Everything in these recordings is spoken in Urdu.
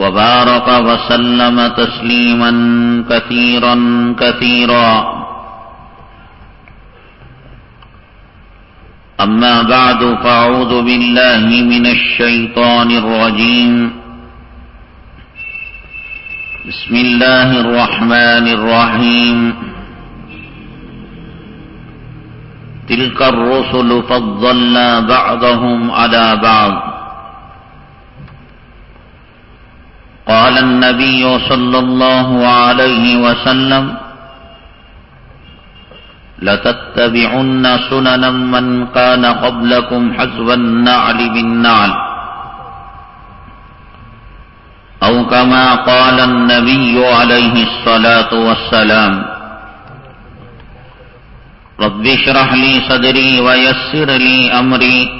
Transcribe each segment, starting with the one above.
وبارك وسلم تسليما كثيرا كثيرا. أما بعد فأعوذ بالله من الشيطان الرجيم. بسم الله الرحمن الرحيم. تلك الرسل فضلنا بعضهم على بعض. قال النبي صلى الله عليه وسلم لتتبعن سننا من كان قبلكم حزب النعل بالنعل. أو كما قال النبي عليه الصلاة والسلام رب اشرح لي صدري ويسر لي أمري.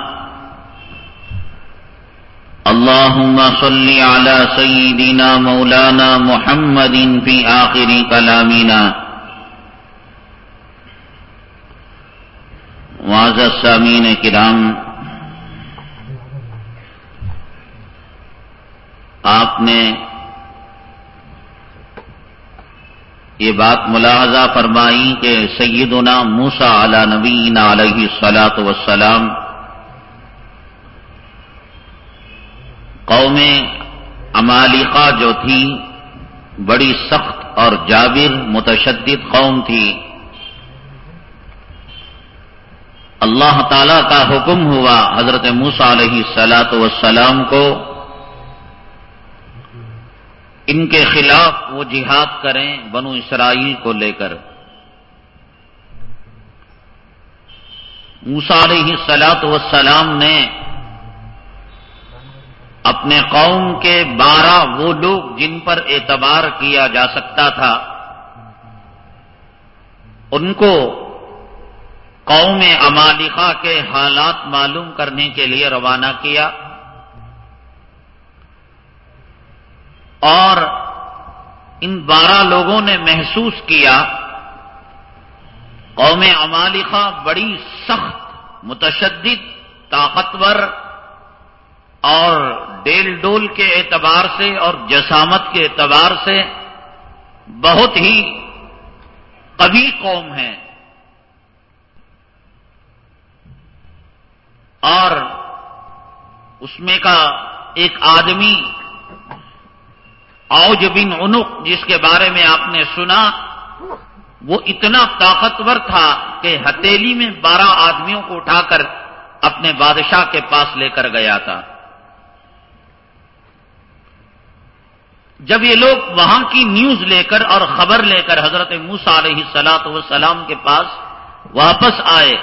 اللهم صل على سيدنا مولانا محمد في آخر كلامنا واض السامین کرام، آپ نے یہ بات ملاحظہ فرمائی کہ سیدنا موسا علی نبینا علیہ سلاۃ وسلام قوم امالقہ جو تھی بڑی سخت اور جابر متشدد قوم تھی۔ اللہ تعالی کا حکم ہوا حضرت موسا علیہ سلاۃ وسلام کو۔ ان کے خلاف وہ جہاد کریں بنو اسرائیل کو لے کر۔ موسا علیہ سلاط وسلام نے اپنے قوم کے بارہ وہ لوگ جن پر اعتبار کیا جا سکتا تھا، ان کو قوم امالخہ کے حالات معلوم کرنے کے لیے روانہ کیا اور ان بارہ لوگوں نے محسوس کیا، قوم امالخہ بڑی سخت، متشدد، طاقتور اور ڈیل ڈول کے اعتبار سے اور جسامت کے اعتبار سے بہت ہی قوی قوم ہے اور اس میں کا ایک آدمی اوج بن انک جس کے بارے میں آپ نے سنا، وہ اتنا طاقتور تھا کہ ہتیلی میں بارہ آدمیوں کو اٹھا کر اپنے بادشاہ کے پاس لے کر گیا تھا۔ جب یہ لوگ وہاں کی نیوز لے کر اور خبر لے کر حضرت موسا علیہ سلاط وسلام کے پاس واپس آئے،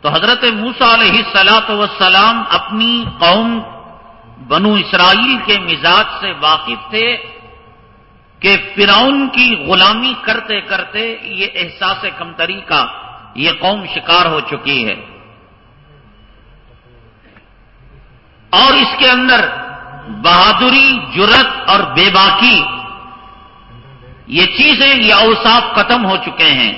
تو حضرت موسا علیہ سلاط وسلام اپنی قوم بنو اسرائیل کے مزاج سے واقف تھے کہ فرعون کی غلامی کرتے کرتے یہ احساس کمتری کا یہ قوم شکار ہو چکی ہے۔ اور اس کے اندر بہادری، جرت اور بے باکی، یہ چیزیں یہ اوساف ختم ہو چکے ہیں۔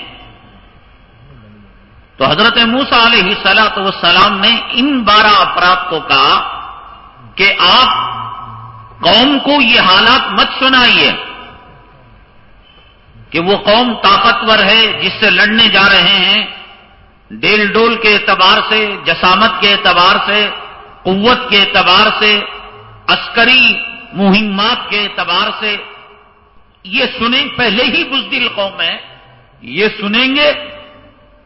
تو حضرت موسا علیہ سلاۃ وسلام نے ان بارہ افراد کو کہا کہ آپ قوم کو یہ حالات مت سنائیے کہ وہ قوم طاقتور ہے، جس سے لڑنے جا رہے ہیں، ڈیل ڈول کے اعتبار سے، جسامت کے اعتبار سے، قوت کے اعتبار سے عسکری مہمات کے اعتبار سے یہ سنیں، پہلے ہی بزدل قوم ہے یہ سنیں گے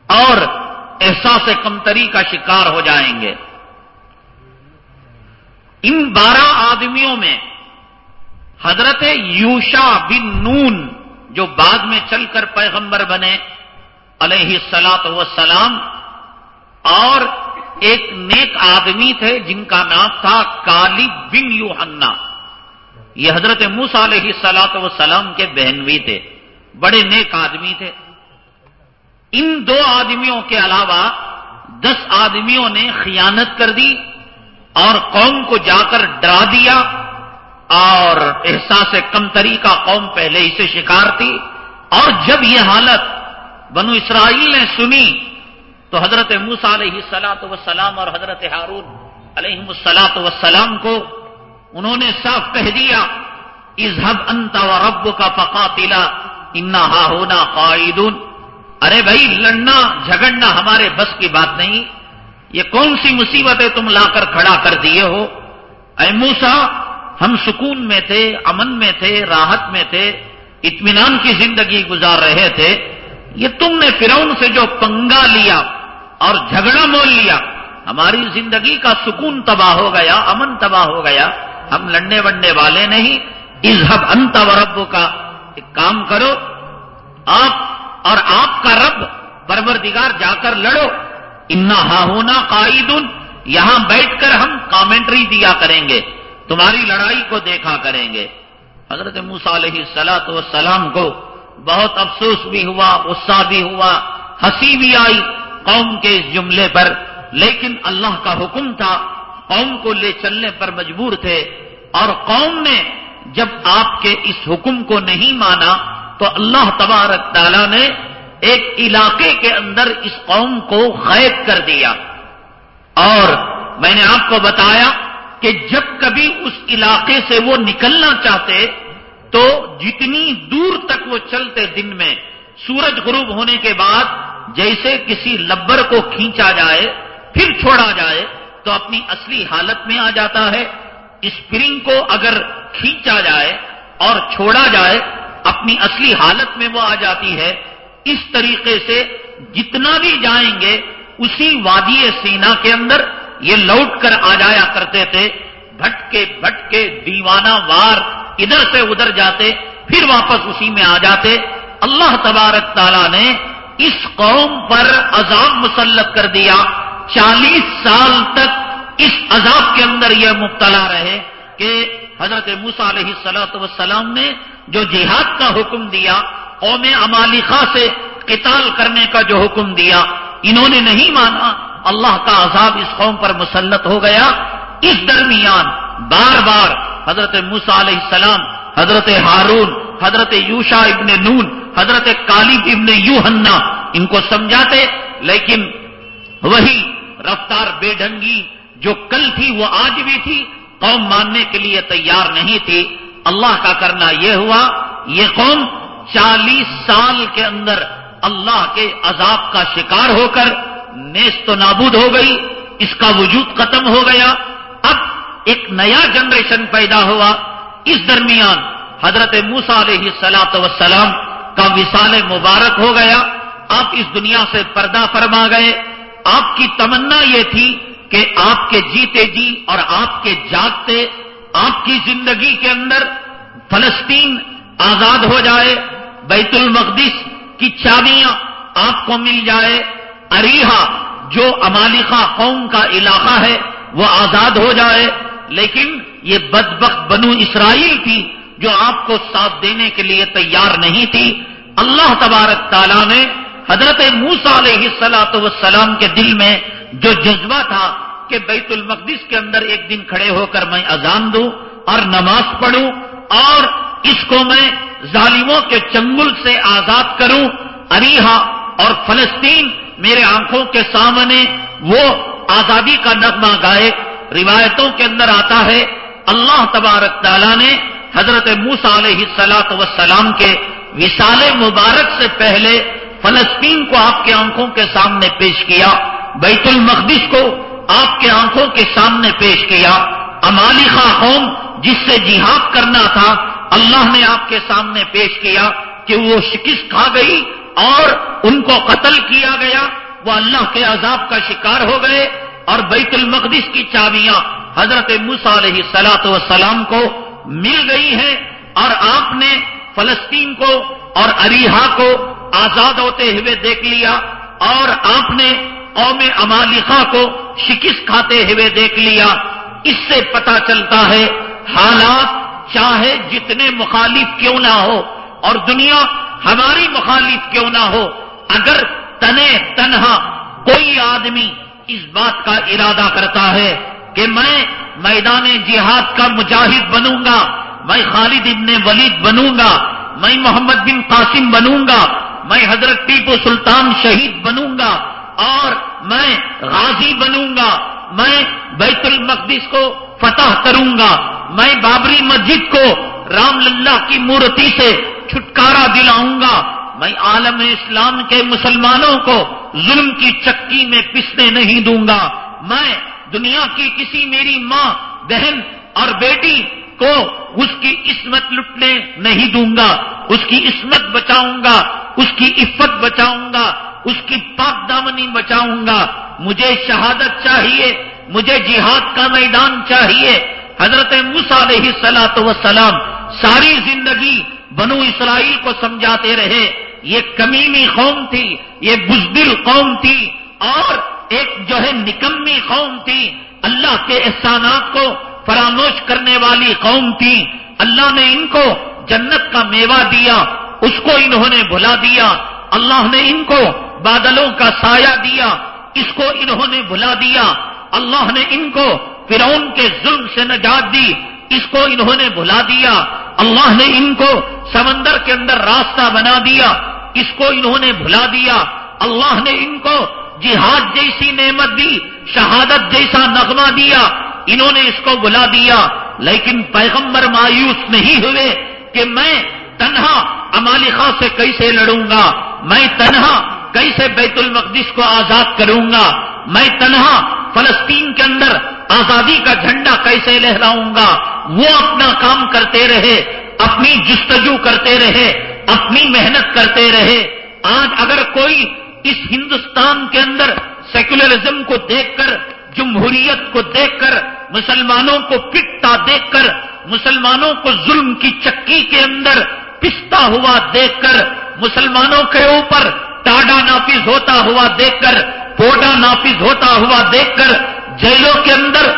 اور احساس کمتری کا شکار ہو جائیں گے۔ ان بارہ آدمیوں میں حضرت یوشا بن نون جو بعد میں چل کر پیغمبر بنے، علیہ السلاط وسلام اور ایک نیک آدمی تھے جن کا نام تھا کالی بن یوہنا یہ حضرت موس علیہ سلاط وسلام کے بہنوی تھے۔ بڑے نیک آدمی تھے۔ ان دو آدمیوں کے علاوہ دس آدمیوں نے خیانت کر دی اور قوم کو جا کر ڈرا دیا اور احساس کمتری کا قوم پہلے ہی سے شکار تھی۔ اور جب یہ حالت بنو اسرائیل نے سنی تو حضرت موسا علیہ سلاط وسلام اور حضرت ہارون علیہ السلاط وسلام کو انہوں نے صاف کہہ دیا اظہب انت و رب کا پکا انا ہا ہونا قائدون ارے بھائی، لڑنا، جھگڑنا ہمارے بس کی بات نہیں، یہ کون سی مصیبتیں تم لا کر کھڑا کر دیے ہو؟ اے موسا ہم سکون میں تھے، امن میں تھے، راحت میں تھے، اطمینان کی زندگی گزار رہے تھے، یہ تم نے فرعون سے جو پنگا لیا اور جھگڑا مول لیا۔ ہماری زندگی کا سکون تباہ ہو گیا، امن تباہ ہو گیا۔ ہم لڑنے وڑنے والے نہیں۔ اظہب انت و رب کا ایک کام کرو، آپ اور آپ کا رب پروردگار جا کر لڑو۔ انا ہا ہونا قائد یہاں بیٹھ کر ہم کامنٹری دیا کریں گے۔ تمہاری لڑائی کو دیکھا کریں گے۔ حضرت موسا علیہ سلاۃ وسلام کو بہت افسوس بھی ہوا، غصہ بھی ہوا، ہنسی بھی آئی۔ قوم کے اس جملے پر، لیکن اللہ کا حکم تھا، قوم کو لے چلنے پر مجبور تھے، اور قوم نے جب آپ کے اس حکم کو نہیں مانا، تو اللہ تبارک تعالیٰ نے ایک علاقے کے اندر اس قوم کو قید کر دیا۔ اور میں نے آپ کو بتایا کہ جب کبھی اس علاقے سے وہ نکلنا چاہتے، تو جتنی دور تک وہ چلتے دن میں، سورج غروب ہونے کے بعد جیسے کسی لبر کو کھینچا جائے، پھر چھوڑا جائے، تو اپنی اصلی حالت میں آ جاتا ہے۔ اسپرنگ کو اگر کھینچا جائے اور چھوڑا جائے، اپنی اصلی حالت میں وہ آ جاتی ہے۔ اس طریقے سے جتنا بھی جائیں گے، اسی وادی سینا کے اندر یہ لوٹ کر آ جایا کرتے تھے۔ بھٹکے بھٹکے دیوانہ وار ادھر سے ادھر جاتے، پھر واپس اسی میں آ جاتے۔ اللہ تبارک تعالیٰ نے اس قوم پر عذاب مسلط کر دیا۔ چالیس سال تک اس عذاب کے اندر یہ مبتلا رہے کہ حضرت موسا علیہ سلاۃ وسلام نے جو جہاد کا حکم دیا، قوم امالخا سے قتال کرنے کا جو حکم دیا، انہوں نے نہیں مانا اللہ کا عذاب اس قوم پر مسلط ہو گیا۔ اس درمیان بار بار حضرت موسا علیہ السلام حضرت ہارون، حضرت یوشا ابن نون، حضرت کالب ابن یوہنا ان کو سمجھاتے، لیکن وہی رفتار بے ڈھنگی جو کل تھی، وہ آج بھی تھی، قوم ماننے کے لیے تیار نہیں تھی۔ اللہ کا کرنا یہ ہوا، یہ قوم چالیس سال کے اندر اللہ کے عذاب کا شکار ہو کر نیست و نابود ہو گئی، اس کا وجود ختم ہو گیا۔ اب ایک نیا جنریشن پیدا ہوا۔ اس درمیان حضرت موسا علیہ سلاط وسلام کا وصال مبارک ہو گیا۔ آپ اس دنیا سے پردہ فرما گئے۔ آپ کی تمنا یہ تھی کہ آپ کے جیتے جی اور آپ کے جاگتے، آپ کی زندگی کے اندر فلسطین آزاد ہو جائے، بیت المقدس کی چابیاں آپ کو مل جائے۔ اریحا جو امالخا قوم کا علاقہ ہے، وہ آزاد ہو جائے۔ لیکن یہ بدبخت بنو اسرائیل تھی جو آپ کو ساتھ دینے کے لیے تیار نہیں تھی۔ اللہ تبارک تعالیٰ نے حضرت موسا علیہ سلاۃ وسلام کے دل میں جو جذبہ تھا کہ بیت المقدس کے اندر ایک دن کھڑے ہو کر میں اذان دوں اور نماز پڑھوں اور اس کو میں ظالموں کے چنگل سے آزاد کروں، اریحا اور فلسطین میرے آنکھوں کے سامنے وہ آزادی کا نغمہ گائے، روایتوں کے اندر آتا ہے اللہ تبارک تعالیٰ نے حضرت موسا علیہ سلاط وسلام کے وشال مبارک سے پہلے فلسطین کو آپ کے آنکھوں کے سامنے پیش کیا، بیت المقدس کو آپ کے آنکھوں کے سامنے پیش کیا۔ امالی قوم جس سے جہاد کرنا تھا، اللہ نے آپ کے سامنے پیش کیا کہ وہ شکست کھا گئی اور ان کو قتل کیا گیا۔ وہ اللہ کے عذاب کا شکار ہو گئے اور بیت المقدس کی چابیاں حضرت موسا علیہ سلاط وسلام کو مل گئی ہیں اور آپ نے فلسطین کو اور اریحا کو آزاد ہوتے ہوئے دیکھ لیا اور آپ نے قوم امالخا کو شکست کھاتے ہوئے دیکھ لیا۔ اس سے پتا چلتا ہے حالات چاہے جتنے مخالف کیوں نہ ہو اور دنیا ہماری مخالف کیوں نہ ہو، اگر تنے تنہا کوئی آدمی اس بات کا ارادہ کرتا ہے کہ میں میدان جہاد کا مجاہد بنوں گا، میں خالد ابن ولید بنوں گا، میں محمد بن قاسم بنوں گا، میں حضرت ٹیپو سلطان شہید بنوں گا اور میں غازی بنوں گا، میں بیت المقدس کو فتح کروں گا، میں بابری مسجد کو رام للہ کی مورتی سے چھٹکارا دلاؤں گا، میں عالم اسلام کے مسلمانوں کو ظلم کی چکی میں پسنے نہیں دوں گا، میں دنیا کی کسی میری ماں، بہن اور بیٹی کو اس کی عصمت لٹنے نہیں دوں گا، اس کی عصمت بچاؤں گا، اس کی عفت بچاؤں گا، اس کی پاک دامنی بچاؤں گا۔ مجھے شہادت چاہیے، مجھے جہاد کا میدان چاہیے۔ حضرت علیہ سلاۃ وسلام ساری زندگی بنو اسرائیل کو سمجھاتے رہے۔ یہ کمیمی قوم تھی، یہ بزدل قوم تھی اور ایک جو ہے نکمی قوم تھی، اللہ کے احسانات کو فراموش کرنے والی قوم تھی۔ اللہ نے ان کو جنت کا میوہ دیا، اس کو انہوں نے بھلا دیا۔ اللہ نے ان کو بادلوں کا سایہ دیا، اس کو انہوں نے بھلا دیا۔ اللہ نے ان کو فرعون کے ظلم سے نجات دی، اس کو انہوں نے بھلا دیا۔ اللہ نے ان کو سمندر کے اندر راستہ بنا دیا، اس کو انہوں نے بھلا دیا۔ اللہ نے ان کو جہاد جیسی نعمت دی، شہادت جیسا نغمہ دیا، انہوں نے اس کو بلا دیا۔ لیکن پیغمبر مایوس نہیں ہوئے کہ میں تنہا امالخا سے کیسے لڑوں گا؟ میں تنہا کیسے بیت المقدس کو آزاد کروں گا؟ میں تنہا فلسطین کے اندر آزادی کا جھنڈا کیسے لہراؤں گا؟ وہ اپنا کام کرتے رہے، اپنی جستجو کرتے رہے، اپنی محنت کرتے رہے۔ آج اگر کوئی اس ہندوستان کے اندر سیکولرزم کو دیکھ کر، جمہوریت کو دیکھ کر، مسلمانوں کو پٹتا دیکھ کر، مسلمانوں کو ظلم کی چکی کے اندر پستا ہوا دیکھ کر، مسلمانوں کے اوپر ٹاڈا نافذ ہوتا ہوا دیکھ کر، پوڈا نافذ ہوتا ہوا دیکھ کر، جیلوں کے اندر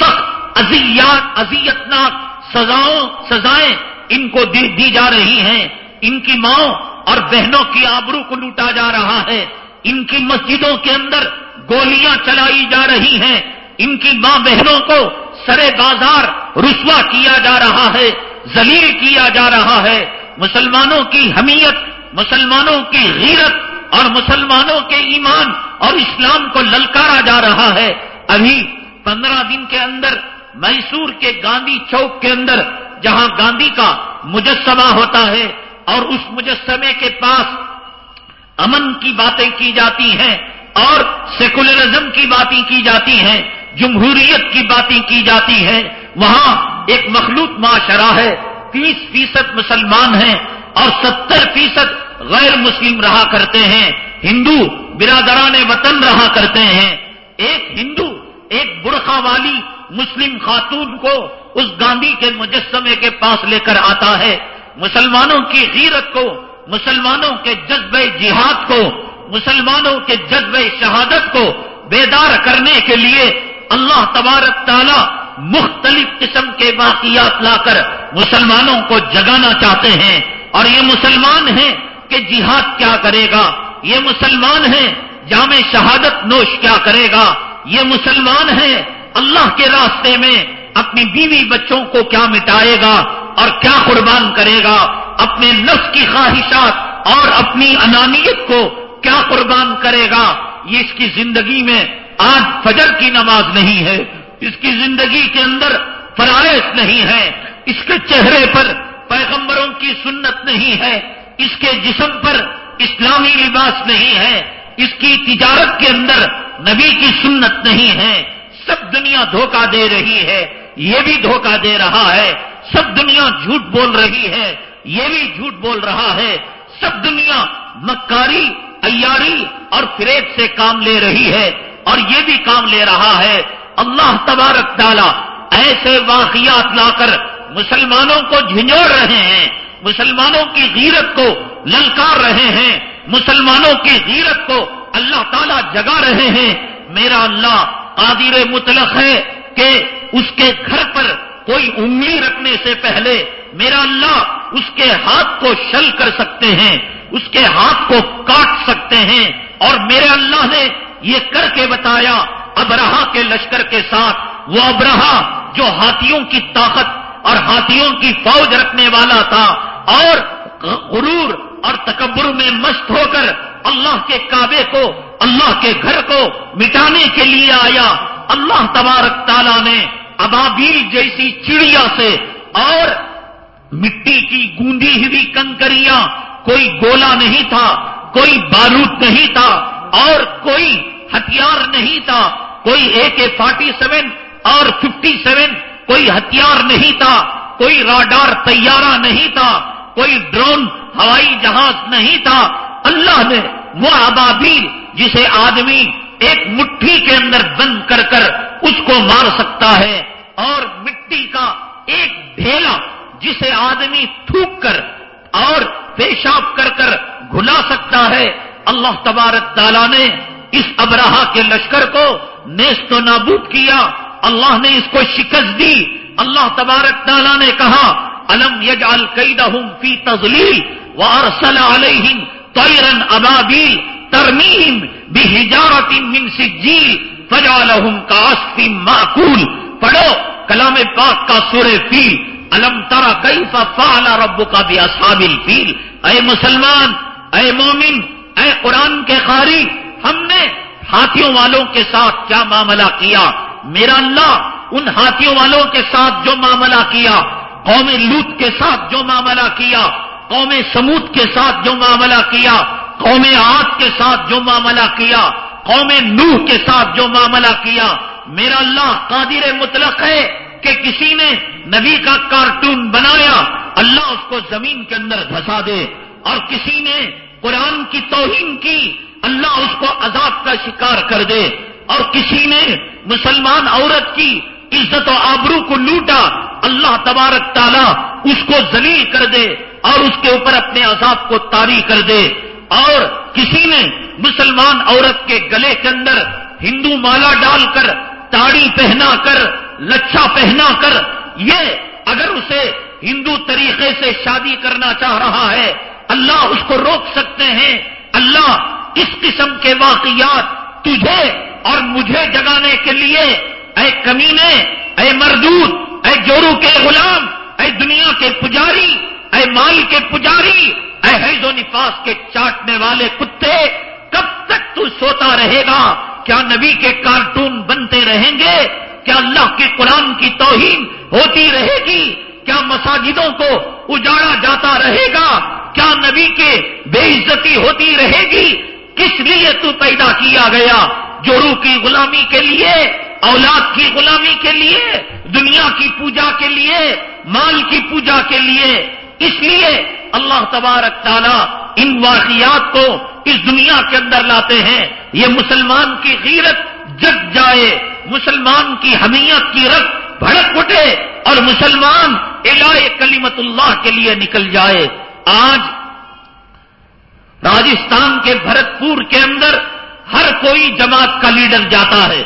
سخت ازیات ازیتناک سزاؤں، سزائیں ان کو دی جا رہی ہیں۔ ان کی ماؤں اور بہنوں کی آبرو کو لوٹا جا رہا ہے۔ ان کی مسجدوں کے اندر گولیاں چلائی جا رہی ہیں۔ ان کی ماں بہنوں کو سرے بازار رسوا کیا جا رہا ہے، ذلیل کیا جا رہا ہے۔ مسلمانوں کی حمیت، مسلمانوں کی غیرت اور مسلمانوں کے ایمان اور اسلام کو للکارا جا رہا ہے۔ ابھی پندرہ دن کے اندر میسور کے گاندھی چوک کے اندر، جہاں گاندھی کا مجسمہ ہوتا ہے اور اس مجسمے کے پاس امن کی باتیں کی جاتی ہیں اور سیکولرزم کی باتیں کی جاتی ہیں، جمہوریت کی باتیں کی جاتی ہیں۔ وہاں ایک مخلوط معاشرہ ہے، تیس فیصد مسلمان ہیں اور ستر فیصد غیر مسلم رہا کرتے ہیں۔ ہندو برادران وطن رہا کرتے ہیں۔ ایک ہندو، ایک برقع والی مسلم خاتون کو اس گاندھی کے مجسمے کے پاس لے کر آتا ہے۔ مسلمانوں کی غیرت کو، مسلمانوں کے جذبے جہاد کو، مسلمانوں کے جذبے شہادت کو بیدار کرنے کے لیے اللہ تبارک تعالی مختلف قسم کے واقعات لا کر مسلمانوں کو جگانا چاہتے ہیں۔ اور یہ مسلمان ہیں کہ جہاد کیا کرے گا۔ یہ مسلمان ہیں جامع شہادت نوش کیا کرے گا۔ یہ مسلمان ہیں اللہ کے راستے میں اپنی بیوی بچوں کو کیا مٹائے گا۔ اور کیا قربان کرے گا اپنے نفس کی خواہشات اور اپنی انانیت کو کیا قربان کرے گا؟ یہ اس کی زندگی میں آج فجر کی نماز نہیں ہے، اس کی زندگی کے اندر فرائض نہیں ہے اس کے چہرے پر پیغمبروں کی سنت نہیں ہے، اس کے جسم پر اسلامی لباس نہیں ہے، اس کی تجارت کے اندر نبی کی سنت نہیں ہے، سب دنیا دھوکہ دے رہی ہے، یہ بھی دھوکہ دے رہا ہے۔ سب دنیا جھوٹ بول رہی ہے، یہ بھی جھوٹ بول رہا ہے۔ سب دنیا مکاری، ایاری اور فریب سے کام لے رہی ہے اور یہ بھی کام لے رہا ہے۔ اللہ تبارک ڈالا ایسے واقعات لا کر مسلمانوں کو جھنجھوڑ رہے ہیں۔ مسلمانوں کی غیرت کو للکار رہے ہیں۔ مسلمانوں کی غیرت کو اللہ تعالیٰ جگا رہے ہیں۔ میرا اللہ قادر مطلق ہے کہ اس کے گھر پر کوئی انگلی رکھنے سے پہلے میرا اللہ اس کے ہاتھ کو شل کر سکتے ہیں، اس کے ہاتھ کو کاٹ سکتے ہیں۔ اور میرے اللہ نے یہ کر کے بتایا، ابرہا کے لشکر کے ساتھ، وہ ابرہا جو ہاتھیوں کی طاقت اور ہاتھیوں کی فوج رکھنے والا تھا۔ اور غرور اور تکبر میں مست ہو کر اللہ کے کعبے کو، اللہ کے گھر کو مٹانے کے لیے آیا۔ اللہ تبارک تعالیٰ نے ابابیل جیسی چڑیا سے اور مٹی کی گوندی ہوئی کنکریاں، کوئی گولا نہیں تھا، کوئی بارود نہیں تھا اور کوئی ہتھیار نہیں تھا، کوئی اے کے فورٹی سیون اور ففٹی سیون کوئی ہتھیار نہیں تھا، کوئی راڈار طیارہ نہیں تھا، کوئی ڈرون ہوائی جہاز نہیں تھا۔ اللہ نے وہ ابابیل جسے آدمی ایک مٹھی کے اندر بند کر کر اس کو مار سکتا ہے اور مٹی کا ایک ڈھیلا جسے آدمی تھوک کر اور پیشاب کر کر گھلا سکتا ہے۔ اللہ تبارک تعالیٰ نے اس ابراہ کے لشکر کو نیست و نابود کیا۔ اللہ نے اس کو شکست دی۔ اللہ تبارک تعالیٰ نے کہا، الم یجعل قیدہم فی تزلیل وارسل علیہم طیرن ابابیل ترمیم بحجارت من سجیل فجعلہم کاسف معقول پڑھو، کلام پاک کا سورہ فیل۔ الم ترا کئی فعل رب کا بھی اصحابل فیل اے مسلمان، اے مومن، اے قرآن کے قاری ہم نے ہاتھیوں والوں کے ساتھ کیا معاملہ کیا؟ میرا اللہ، ان ہاتھیوں والوں کے ساتھ جو معاملہ کیا؟ قوم لوت کے ساتھ جو معاملہ کیا؟ قوم سمود کے ساتھ جو معاملہ کیا؟ قوم آگ کے ساتھ جو معاملہ کیا، قوم نوح کے ساتھ جو معاملہ کیا، میرا اللہ قادر مطلق ہے کہ کسی نے نبی کا کارٹون بنایا، اللہ اس کو زمین کے اندر دھسا دے۔ اور کسی نے قرآن کی توہین کی، اللہ اس کو عذاب کا شکار کر دے۔ اور کسی نے مسلمان عورت کی عزت و آبرو کو لوٹا، اللہ تبارک تعالیٰ اس کو ذلیل کر دے اور اس کے اوپر اپنے عذاب کو تاری کر دے۔ اور کسی نے مسلمان عورت کے گلے کے اندر ہندو مالا ڈال کر، تاڑی پہنا کر، لچھا پہنا کر، یہ اگر اسے ہندو طریقے سے شادی کرنا چاہ رہا ہے، اللہ اس کو روک سکتے ہیں، اللہ اس قسم کے واقعات تجھے اور مجھے جگانے کے لیے، اے کمینے، اے مردود، اے جورو کے غلام، اے دنیا کے پجاری اے مال کے پجاری، اے حیض و نفاس کے چاٹنے والے کتے، کب تک تو سوتا رہے گا؟ کیا نبی کے کارٹون بنتے رہیں گے؟ کیا اللہ کے قرآن کی توہین ہوتی رہے گی؟ کیا مساجدوں کو اجاڑا جاتا رہے گا؟ کیا نبی کے بے عزتی ہوتی رہے گی؟ کس لیے تو پیدا کیا گیا؟ جورو کی غلامی کے لیے، اولاد کی غلامی کے لیے، دنیا کی پوجا کے لیے، مال کی پوجا کے لیے اس لیے اللہ تبارک تعالیٰ ان واقعات کو اس دنیا کے اندر لاتے ہیں۔ یہ مسلمان کی غیرت جگ جائے، مسلمان کی حمیت کی رت بھڑک اٹھے اور مسلمان الہ کلیمت اللہ کے لیے نکل جائے۔ آج راجستھان کے بھرت پور کے اندر ہر کوئی جماعت کا لیڈر جاتا ہے۔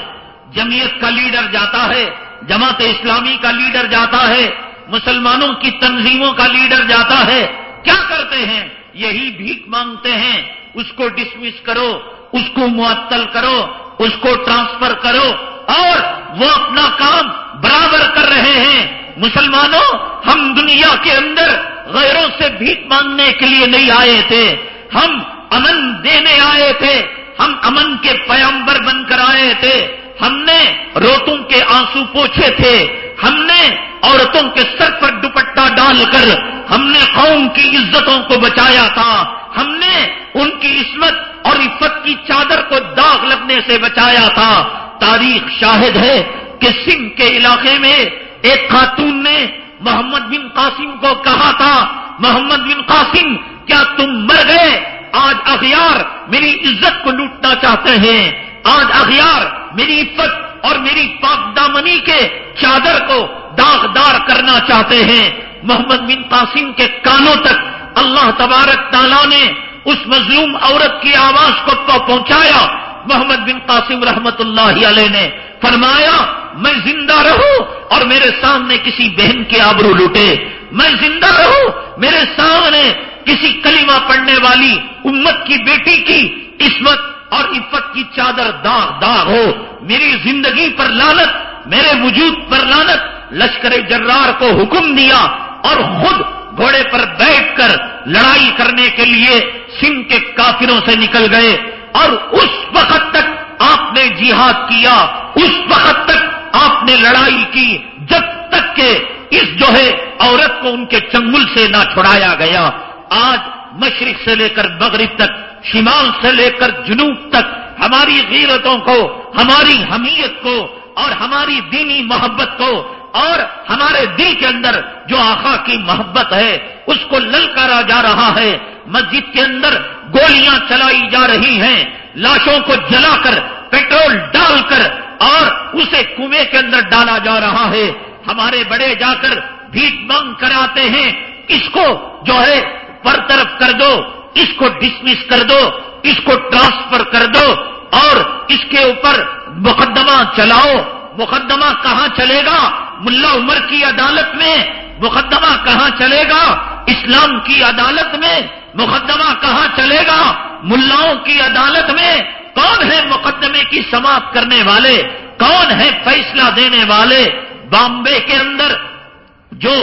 جمعیت کا لیڈر جاتا ہے، جماعت اسلامی کا لیڈر جاتا ہے۔ مسلمانوں کی تنظیموں کا لیڈر جاتا ہے، کیا کرتے ہیں؟ یہی بھیک مانگتے ہیں۔ اس کو ڈسمس کرو، اس کو معطل کرو، اس کو ٹرانسفر کرو۔ اور وہ اپنا کام برابر کر رہے ہیں۔ مسلمانوں، ہم دنیا کے اندر غیروں سے بھیک مانگنے کے لیے نہیں آئے تھے۔ ہم امن دینے آئے تھے۔ ہم امن کے پیامبر بن کر آئے تھے۔ ہم نے روتوں کے آنسو پوچھے تھے۔ ہم نے عورتوں کے سر پر دوپٹہ ڈال کر ہم نے قوم کی عزتوں کو بچایا تھا۔ ہم نے ان کی عصمت اور عفت کی چادر کو داغ لگنے سے بچایا تھا۔ تاریخ شاہد ہے کہ سنگھ کے علاقے میں ایک خاتون نے محمد بن قاسم کو کہا تھا۔ محمد بن قاسم، کیا تم مر گئے؟ آج اغیار میری عزت کو لوٹنا چاہتے ہیں۔ آج اغیار میری عفت اور میری پاک دامنی کے چادر کو داغدار کرنا چاہتے ہیں۔ محمد بن قاسم کے کانوں تک اللہ تبارک تعالیٰ نے اس مظلوم عورت کی آواز کو پہنچایا۔ محمد بن قاسم رحمت اللہ علیہ نے فرمایا، میں زندہ رہوں اور میرے سامنے کسی بہن کے آبرو لوٹے۔ میں زندہ رہوں، میرے سامنے کسی کلمہ پڑھنے والی امت کی بیٹی کی عصمت اور عفت کی چادر داغ داغ ہو۔ میری زندگی پر لانت میرے وجود پر لانت لشکر جرار کو حکم دیا اور خود گھوڑے پر بیٹھ کر لڑائی کرنے کے لیے سنگھ کے کافروں سے نکل گئے اور اس وقت تک آپ نے جہاد کیا، اس وقت تک آپ نے لڑائی کی جب تک کہ اس جو ہے عورت کو ان کے چنگل سے نہ چھڑایا گیا۔ آج مشرق سے لے کر مغرب تک، شمال سے لے کر جنوب تک، ہماری غیرتوں کو، ہماری حمیت کو اور ہماری دینی محبت کو اور ہمارے دل کے اندر جو آخا کی محبت ہے، اس کو للکارا جا رہا ہے۔ مسجد کے اندر گولیاں چلائی جا رہی ہیں۔ لاشوں کو جلا کر، پیٹرول ڈال کر اور اسے کنویں کے اندر ڈالا جا رہا ہے۔ ہمارے بڑے جا کر بھیٹ مانگ کر آتے ہیں۔ اس کو جو ہے، برطرف کر دو۔ اس کو ڈسمس کر دو۔ اس کو ٹرانسفر کر دو۔ اور اس کے اوپر مقدمہ چلاؤ۔ مقدمہ کہاں چلے گا؟ ملا عمر کی عدالت میں۔ مقدمہ کہاں چلے گا؟ اسلام کی عدالت میں۔ مقدمہ کہاں چلے گا؟ ملاؤں کی عدالت میں۔ کون ہے مقدمے کی سماعت کرنے والے؟ کون ہے فیصلہ دینے والے؟ بامبے کے اندر جو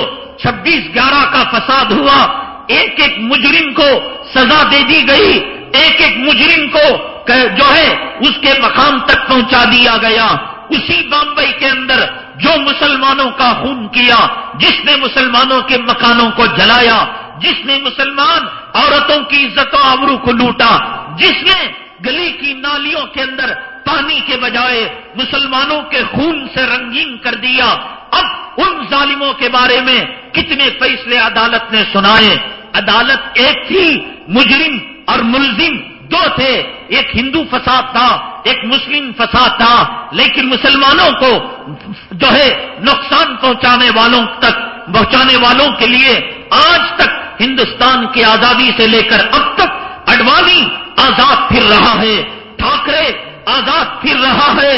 چھبیس گیارہ کا فساد ہوا، ایک ایک مجرم کو سزا دے دی گئی۔ ایک ایک مجرم کو جو ہے اس کے مقام تک پہنچا دیا گیا۔ اسی بامبئی کے اندر جو مسلمانوں کا خون کیا، جس نے مسلمانوں کے مکانوں کو جلایا، جس نے مسلمان عورتوں کی عزت و آبرو کو لوٹا، جس نے گلی کی نالیوں کے اندر پانی کے بجائے مسلمانوں کے خون سے رنگین کر دیا۔ اب ان ظالموں کے بارے میں کتنے فیصلے عدالت نے سنائے۔ عدالت ایک تھی، مجرم اور ملزم دو تھے، ایک ہندو فساد تھا، ایک مسلم فساد تھا، لیکن مسلمانوں کو جو ہے نقصان پہنچانے والوں تک، پہنچانے والوں کے لیے آج تک ہندوستان کی آزادی سے لے کر اب تک اڈوانی آزاد پھر رہا ہے، ٹھاکرے آزاد پھر رہا ہے،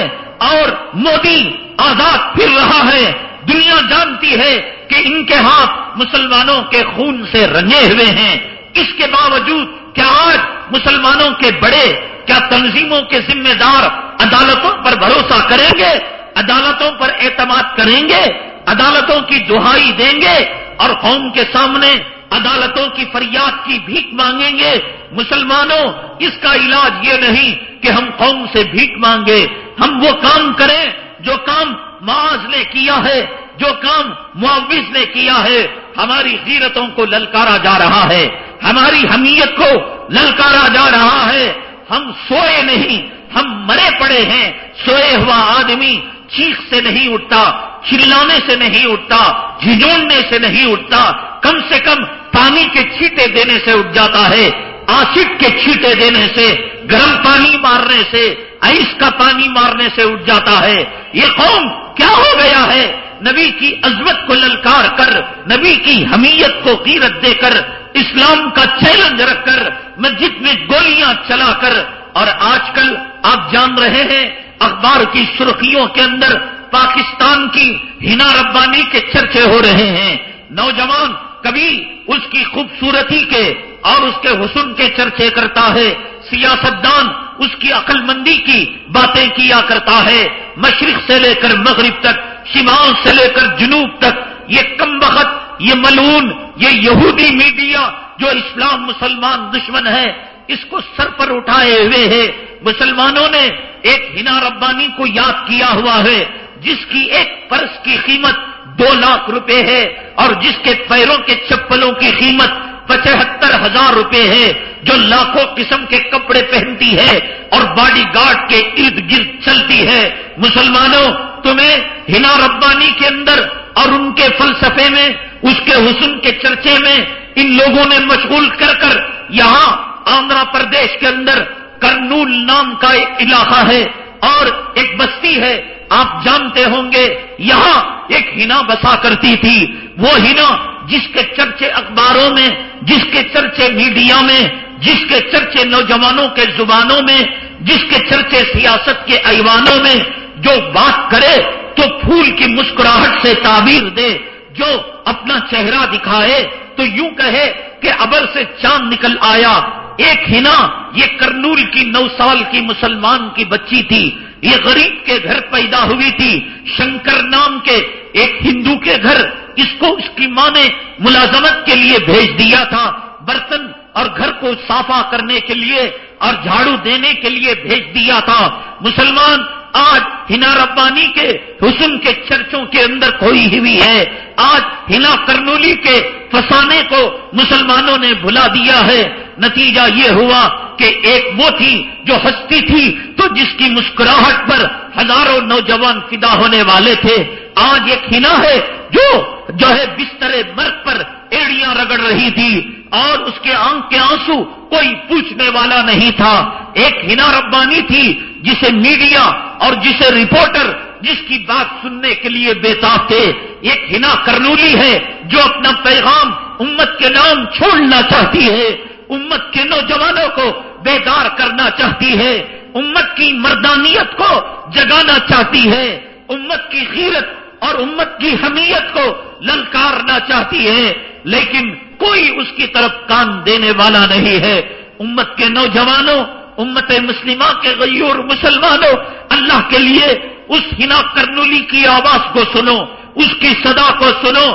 اور مودی آزاد پھر رہا ہے۔ دنیا جانتی ہے کہ ان کے ہاتھ مسلمانوں کے خون سے رنگے ہوئے ہیں۔ اس کے باوجود کیا آج مسلمانوں کے بڑے کیا تنظیموں کے ذمہ دار عدالتوں پر بھروسہ کریں گے؟ عدالتوں پر اعتماد کریں گے؟ عدالتوں کی دہائی دیں گے؟ اور قوم کے سامنے عدالتوں کی فریاد کی بھیک مانگیں گے؟ مسلمانوں، اس کا علاج یہ نہیں کہ ہم قوم سے بھیک مانگے۔ ہم وہ کام کریں جو کام معاذ نے کیا ہے، جو کام معاوض نے کیا ہے۔ ہماری غیرتوں کو للکارا جا رہا ہے۔ ہماری حمیت کو للکارا جا رہا ہے۔ ہم سوئے نہیں، ہم مرے پڑے ہیں۔ سوئے ہوا آدمی چیخ سے نہیں اٹھتا، چلانے سے نہیں اٹھتا جھجوڑنے سے نہیں اٹھتا۔ کم سے کم پانی کے چھیٹے دینے سے اٹھ جاتا ہے۔ آسٹ کے چھیٹے دینے سے، گرم پانی مارنے سے، آئس کا پانی مارنے سے اٹھ جاتا ہے۔ یہ قوم کیا ہو گیا ہے؟ نبی کی عظمت کو للکار کر، نبی کی حمیت کو قیرت دے کر اسلام کا چیلنج رکھ کر مسجد میں گولیاں چلا کر اور آج کل آپ جان رہے ہیں اخبار کی سرخیوں کے اندر پاکستان کی ہنا ربانی کے چرچے ہو رہے ہیں۔ نوجوان کبھی اس کی خوبصورتی کے اور اس کے حسن کے چرچے کرتا ہے۔ سیاستدان اس کی عقل مندی کی باتیں کیا کرتا ہے۔ مشرق سے لے کر مغرب تک، شمال سے لے کر جنوب تک، یہ کم وقت، یہ ملون یہ یہودی میڈیا جو اسلام مسلمان دشمن ہے، اس کو سر پر اٹھائے ہوئے ہے مسلمانوں نے ایک ہنا ربانی کو یاد کیا ہوا ہے، جس کی ایک پرس کی قیمت دو لاکھ روپے ہے اور جس کے پیروں کے چپلوں کی قیمت پچہتر ہزار روپے ہے، جو لاکھوں قسم کے کپڑے پہنتی ہے اور باڈی گارڈ کے ارد گرد چلتی ہے۔ مسلمانوں، تمہیں ہنا ربانی کے اندر اور ان کے فلسفے میں اس کے حسن کے چرچے میں ان لوگوں نے مشغول کر کر یہاں آندھرا پردیش کے اندر کرنول نام کا ایک علاقہ ہے اور ایک بستی ہے۔ آپ جانتے ہوں گے، یہاں ایک ہنا بسا کرتی تھی۔ وہ ہنا جس کے چرچے اخباروں میں، جس کے چرچے میڈیا میں، جس کے چرچے نوجوانوں کے زبانوں میں، جس کے چرچے سیاست کے ایوانوں میں جو بات کرے تو پھول کی مسکراہٹ سے تعبیر دے۔ جو اپنا چہرہ دکھائے تو یوں کہے کہ ابر سے چاند نکل آیا۔ ایک ہنا یہ کرنول کی نو سال کی مسلمان کی بچی تھی۔ یہ غریب کے گھر پیدا ہوئی تھی۔ شنکر نام کے ایک ہندو کے گھر اس کو اس کی ماں نے ملازمت کے لیے بھیج دیا تھا۔ برتن اور گھر کو صافہ کرنے کے لیے اور جھاڑو دینے کے لیے بھیج دیا تھا۔ مسلمان، آج ہنا ربانی کے حسن کے چرچوں کے اندر کھوئی ہوئی ہے۔ آج ہنا کرنولی کے فسانے کو مسلمانوں نے بھلا دیا ہے۔ نتیجہ یہ ہوا کہ ایک وہ تھی جو ہستی تھی تو جس کی مسکراہٹ پر ہزاروں نوجوان فدا ہونے والے تھے۔ آج ایک ہنا ہے جو جو ہے بستر مرد پر ایڑیاں رگڑ رہی تھی اور اس کے آنکھ کے آنسو کوئی پوچھنے والا نہیں تھا۔ ایک ہنا ربانی تھی جسے میڈیا اور جسے رپورٹر جس کی بات سننے کے لیے بےتاب تھے ایک ہنا کرنولی ہے جو اپنا پیغام امت کے نام چھوڑنا چاہتی ہے، امت کے نوجوانوں کو بیدار کرنا چاہتی ہے، امت کی مردانیت کو جگانا چاہتی ہے، امت کی غیرت اور امت کی حمیت کو للکارنا چاہتی ہے، لیکن کوئی اس کی طرف کان دینے والا نہیں ہے۔ امت کے نوجوانوں، امت مسلمہ کے غیور مسلمانوں، اللہ کے لیے اس ہنا کرنولی کی آواز کو سنو، اس کی صدا کو سنو،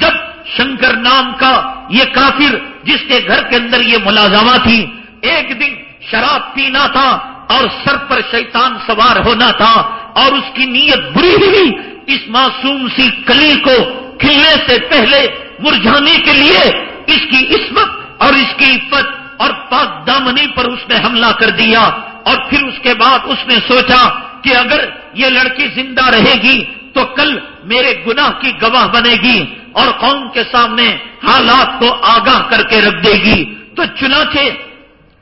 جب شنکر نام کا یہ کافر جس کے گھر کے اندر یہ ملازمہ تھی، ایک دن شراب پینا تھا اور سر پر شیطان سوار ہونا تھا اور اس کی نیت بری ہوئی، اس معصوم سی کلی کو کھلنے سے پہلے مرجھانے کے لیے اس کی عصمت اور اس کی عفت اور پاک دامنی پر اس نے حملہ کر دیا اور پھر اس کے بعد اس نے سوچا کہ اگر یہ لڑکی زندہ رہے گی تو کل میرے گناہ کی گواہ بنے گی اور قوم کے سامنے حالات کو آگاہ کر کے رکھ دے گی۔ تو چنانچہ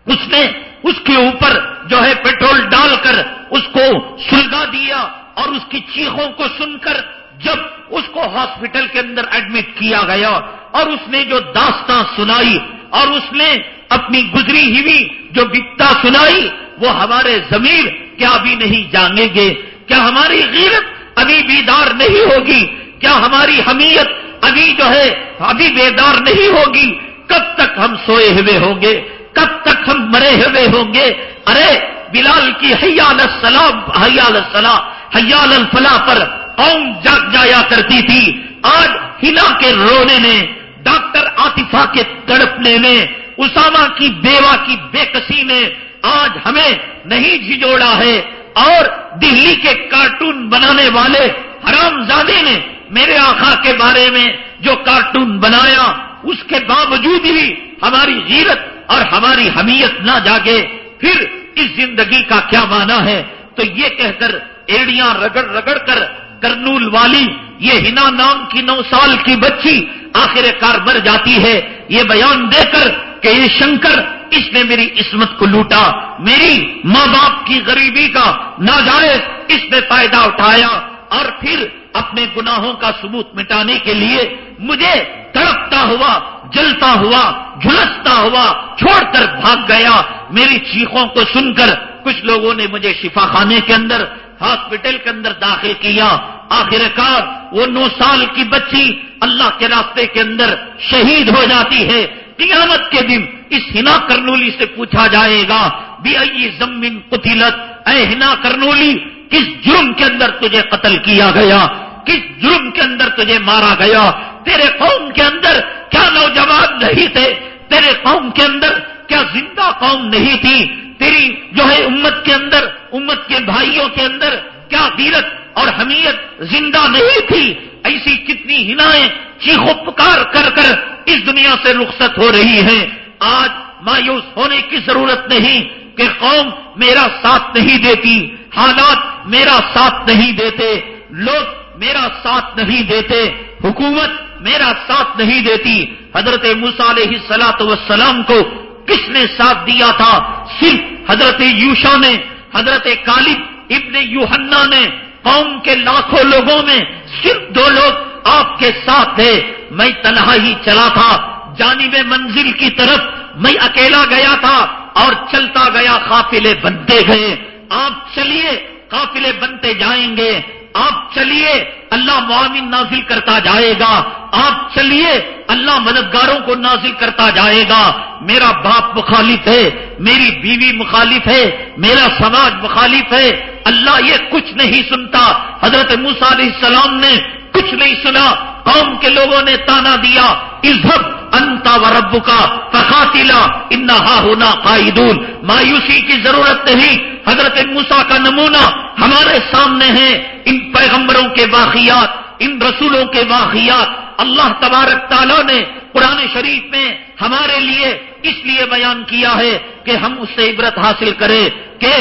اس نے اس کے اوپر جو ہے پیٹرول ڈال کر اس کو سلگا دیا اور اس کی چیخوں کو سن کر جب اس کو ہاسپٹل کے اندر ایڈمٹ کیا گیا اور اس نے جو داستان سنائی اور اس نے اپنی گزری ہوئی جو بکتا سنائی وہ ہمارے ضمیر کیا بھی نہیں جانگیں گے؟ کیا ہماری غیرت ابھی بیدار نہیں ہوگی؟ کیا ہماری حمیت ابھی جو ہے ابھی بیدار نہیں ہوگی؟ کب تک ہم سوئے ہوئے ہوں گے؟ کب تک ہم مرے ہوئے ہوں گے؟ ارے، بلال کی حیال السلام حیال السلام، حیال الفلاح پر قوم جاگ جایا کرتی تھی۔ آج ہلا کے رونے نے، ڈاکٹر آتفا کے تڑپنے میں اسامہ کی بیوہ کی بے کسی نے آج ہمیں نہیں جھجوڑا ہے اور دہلی کے کارٹون بنانے والے حرام زادے نے میرے آخا کے بارے میں جو کارٹون بنایا، اس کے باوجود ہی ہماری غیرت اور ہماری حمیت نہ جاگے، پھر اس زندگی کا کیا مانا ہے؟ تو یہ کہہ کر ایڑیاں رگڑ رگڑ کر کرنول والی، یہ ہنا نام کی نو سال کی بچی آخر کار مر جاتی ہے، یہ بیان دے کر کہ یہ شنکر اس نے میری عصمت کو لوٹا، میری ماں باپ کی غریبی کا ناجائز اس نے فائدہ اٹھایا اور پھر اپنے گناہوں کا ثبوت مٹانے کے لیے مجھے تڑپتا ہوا، جلتا ہوا، جھلستا ہوا چھوڑ کر بھاگ گیا۔ میری چیخوں کو سن کر کچھ لوگوں نے مجھے شفا خانے کے اندر، ہاسپٹل کے اندر داخل کیا۔ آخر کار وہ نو سال کی بچی اللہ کے راستے کے اندر شہید ہو جاتی ہے۔ قیامت کے دن اس ہنا کرنولی سے پوچھا جائے گا، بی ائی زمین قتلت، اے ہنا کرنولی، کس جرم کے اندر تجھے قتل کیا گیا؟ کس جرم کے اندر تجھے مارا گیا؟ تیرے قوم کے اندر کیا نوجوان نہیں تھے؟ تیرے قوم کے اندر کیا زندہ قوم نہیں تھی؟ تیری جو ہے امت کے اندر، امت کے بھائیوں کے اندر کیا غیرت اور حمیت زندہ نہیں تھی؟ ایسی کتنی ہنائیں چیخ پکار کر کر اس دنیا سے رخصت ہو رہی ہے آج مایوس ہونے کی ضرورت نہیں کہ قوم میرا ساتھ نہیں دیتی، حالات میرا ساتھ نہیں دیتے، لوگ میرا ساتھ نہیں دیتے، حکومت میرا ساتھ نہیں دیتی۔ حضرت علیہ سلاط وسلام کو کس نے ساتھ دیا تھا؟ صرف حضرت یوشا نے، حضرت کالب ابن یوہنا نے۔ قوم کے لاکھوں لوگوں میں صرف دو لوگ آپ کے ساتھ تھے۔ میں تنہا ہی چلا تھا۔ جانب منزل کی طرف میں اکیلا گیا تھا اور چلتا گیا قافلے بنتے گئے آپ چلیے، قافلے بنتے جائیں گے۔ آپ چلیے، اللہ معامن نازل کرتا جائے گا۔ آپ چلیے، اللہ مددگاروں کو نازل کرتا جائے گا۔ میرا باپ مخالف ہے، میری بیوی مخالف ہے، میرا سماج مخالف ہے۔ اللہ یہ کچھ نہیں سنتا۔ حضرت موسا علیہ السلام نے کچھ نہیں سنا قوم کے لوگوں نے تانا دیا، عزت انتا و رب کا فخاتلا انہا ہونا قائدون. مایوسی کی ضرورت نہیں، حضرت موسا کا نمونہ ہمارے سامنے ہے۔ ان پیغمبروں کے واقعات، ان رسولوں کے واقعات اللہ تبارک تعالیٰ نے قرآن شریف میں ہمارے لیے اس لیے بیان کیا ہے کہ ہم اس سے عبرت حاصل کریں کہ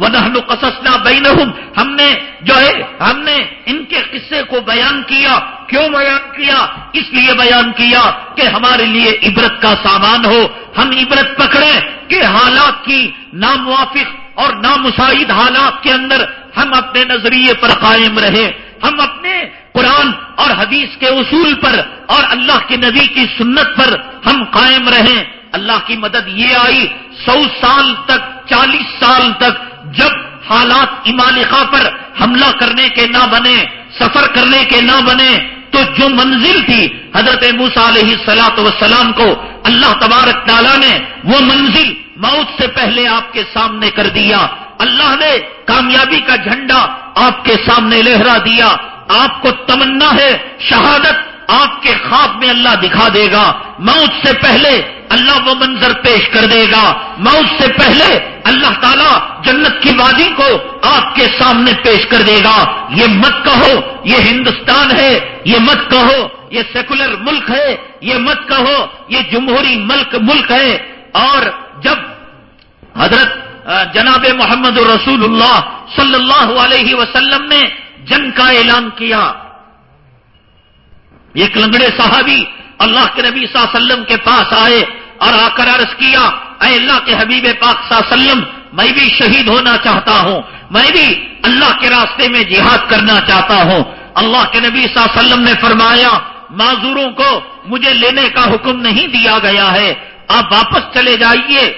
ونحن قصصنا بینہم ہم نے جو ہے، ہم نے ان کے قصے کو بیان کیا۔ کیوں بیان کیا؟ اس لیے بیان کیا کہ ہمارے لیے عبرت کا سامان ہو۔ ہم عبرت پکڑے کہ حالات کی ناموافق اور نامساعد حالات کے اندر ہم اپنے نظریے پر قائم رہے ہم اپنے قرآن اور حدیث کے اصول پر اور اللہ کے نبی کی سنت پر ہم قائم رہیں۔ اللہ کی مدد یہ آئی، سو سال تک، چالیس سال تک جب حالات امالخا پر حملہ کرنے کے نہ بنے، سفر کرنے کے نہ بنے، تو جو منزل تھی حضرت موسا علیہ سلاط وسلام کو اللہ تبارک تعالیٰ نے وہ منزل موت سے پہلے آپ کے سامنے کر دیا۔ اللہ نے کامیابی کا جھنڈا آپ کے سامنے لہرا دیا۔ آپ کو تمنا ہے شہادت آپ کے خواب میں اللہ دکھا دے گا، موت سے پہلے اللہ وہ منظر پیش کر دے گا۔ موت سے پہلے اللہ تعالیٰ جنت کی وادی کو آپ کے سامنے پیش کر دے گا۔ یہ مت کہو، یہ ہندوستان ہے، یہ مت کہو، یہ سیکولر ملک ہے، یہ مت کہو، یہ جمہوری ملک ملک ہے۔ اور جب حضرت جناب محمد رسول اللہ صلی اللہ علیہ وسلم نے جنگ کا اعلان کیا ایک لنگڑے صحابی اللہ کے نبی صلی اللہ علیہ وسلم کے پاس آئے اور آ کر عرض کیا، اے اللہ کے حبیب پاک صلی اللہ علیہ وسلم، میں بھی شہید ہونا چاہتا ہوں، میں بھی اللہ کے راستے میں جہاد کرنا چاہتا ہوں۔ اللہ کے نبی صلی اللہ علیہ وسلم نے فرمایا، معذوروں کو مجھے لینے کا حکم نہیں دیا گیا ہے، آپ واپس چلے جائیے۔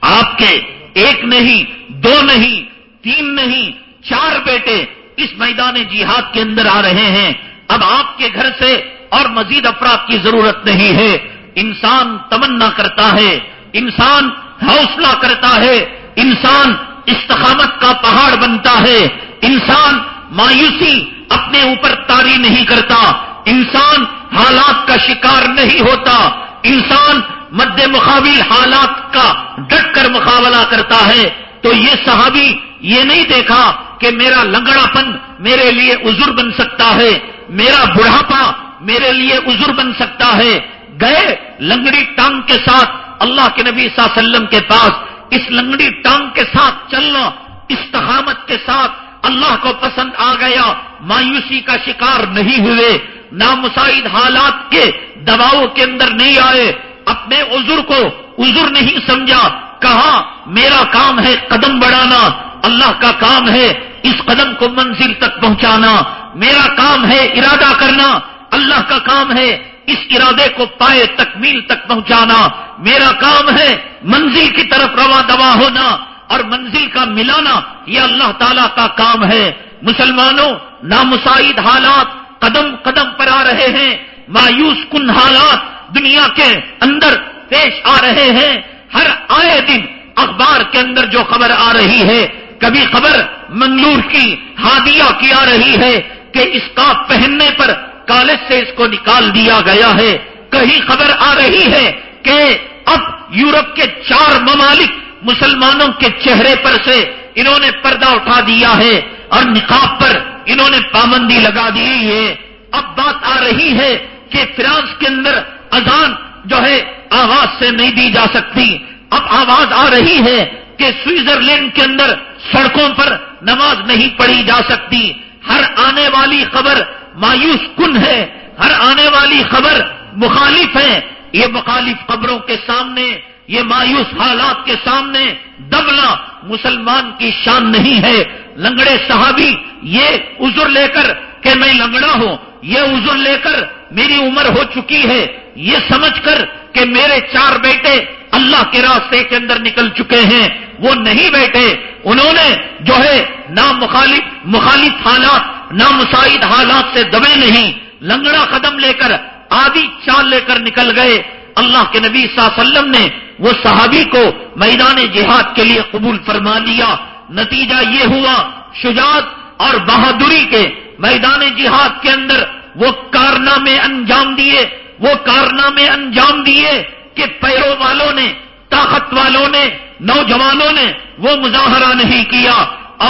آپ کے ایک نہیں، دو نہیں، تین نہیں، چار بیٹے اس میدان جہاد کے اندر آ رہے ہیں۔ اب آپ کے گھر سے اور مزید افراد کی ضرورت نہیں ہے۔ انسان تمنا کرتا ہے، انسان حوصلہ کرتا ہے، انسان استقامت کا پہاڑ بنتا ہے۔ انسان مایوسی اپنے اوپر تاری نہیں کرتا۔ انسان حالات کا شکار نہیں ہوتا۔ انسان مد مقابل حالات کا ڈٹ کر مقابلہ کرتا ہے۔ تو یہ صحابی یہ نہیں دیکھا کہ میرا لنگڑا پن میرے لیے عذر بن سکتا ہے۔ میرا بڑھاپا میرے لیے عذر بن سکتا ہے۔ گئے لنگڑی ٹانگ کے ساتھ اللہ کے نبی صلی اللہ علیہ وسلم کے پاس۔ اس لنگڑی ٹانگ کے ساتھ چلنا استحامت کے ساتھ اللہ کو پسند آ گیا۔ مایوسی کا شکار نہیں ہوئے۔ نامسائد حالات کے دباؤ کے اندر نہیں آئے۔ اپنے عذر کو عذر نہیں سمجھا۔ کہا، میرا کام ہے قدم بڑھانا۔ اللہ کا کام ہے اس قدم کو منزل تک پہنچانا۔ میرا کام ہے ارادہ کرنا، اللہ کا کام ہے اس ارادے کو پائے تکمیل تک پہنچانا۔ میرا کام ہے منزل کی طرف روا دوا ہونا اور منزل کا ملانا، یہ اللہ تعالی کا کام ہے۔ مسلمانوں نامسائد حالات قدم قدم پر آ رہے ہیں۔ مایوس کن حالات دنیا کے اندر پیش آ رہے ہیں۔ ہر آئے دن اخبار کے اندر جو خبر آ رہی ہے، کبھی خبر منگلور کی، ہادیہ کی آ رہی ہے۔ کہ اس کا پہننے پر کالج سے اس کو نکال دیا گیا ہے۔ کہیں خبر آ رہی ہے کہ اب یورپ کے چار ممالک مسلمانوں کے چہرے پر سے انہوں نے پردہ اٹھا دیا ہے اور نقاب پر انہوں نے پابندی لگا دی ہے۔ اب بات آ رہی ہے کہ فرانس کے اندر اذان جو ہے آواز سے نہیں دی جا سکتی۔ اب آواز آ رہی ہے کہ سوئٹزرلینڈ کے اندر سڑکوں پر نماز نہیں پڑھی جا سکتی۔ ہر آنے والی خبر مایوس کن ہے، ہر آنے والی خبر مخالف ہے۔ یہ مخالف خبروں کے سامنے، یہ مایوس حالات کے سامنے دبنا مسلمان کی شان نہیں ہے۔ لنگڑے صحابی، یہ عذر لے کر کہ میں لنگڑا ہوں، یہ عذر لے کر میری عمر ہو چکی ہے۔ یہ سمجھ کر کہ میرے چار بیٹے اللہ کے راستے کے اندر نکل چکے ہیں، وہ نہیں بیٹھے۔ انہوں نے جو ہے نہ مخالف مخالف حالات نہ مساعد حالات سے دبے نہیں۔ لنگڑا قدم لے کر آدھی چال لے کر نکل گئے۔ اللہ کے نبی صلی اللہ علیہ وسلم نے وہ صحابی کو میدان جہاد کے لیے قبول فرما لیا۔ نتیجہ یہ ہوا، شجاعت اور بہادری کے میدان جہاد کے اندر وہ کارنامے انجام دیے۔ وہ کارنامے انجام دیے۔ کہ پیروں والوں نے، طاقت والوں نے، نوجوانوں نے وہ مظاہرہ نہیں کیا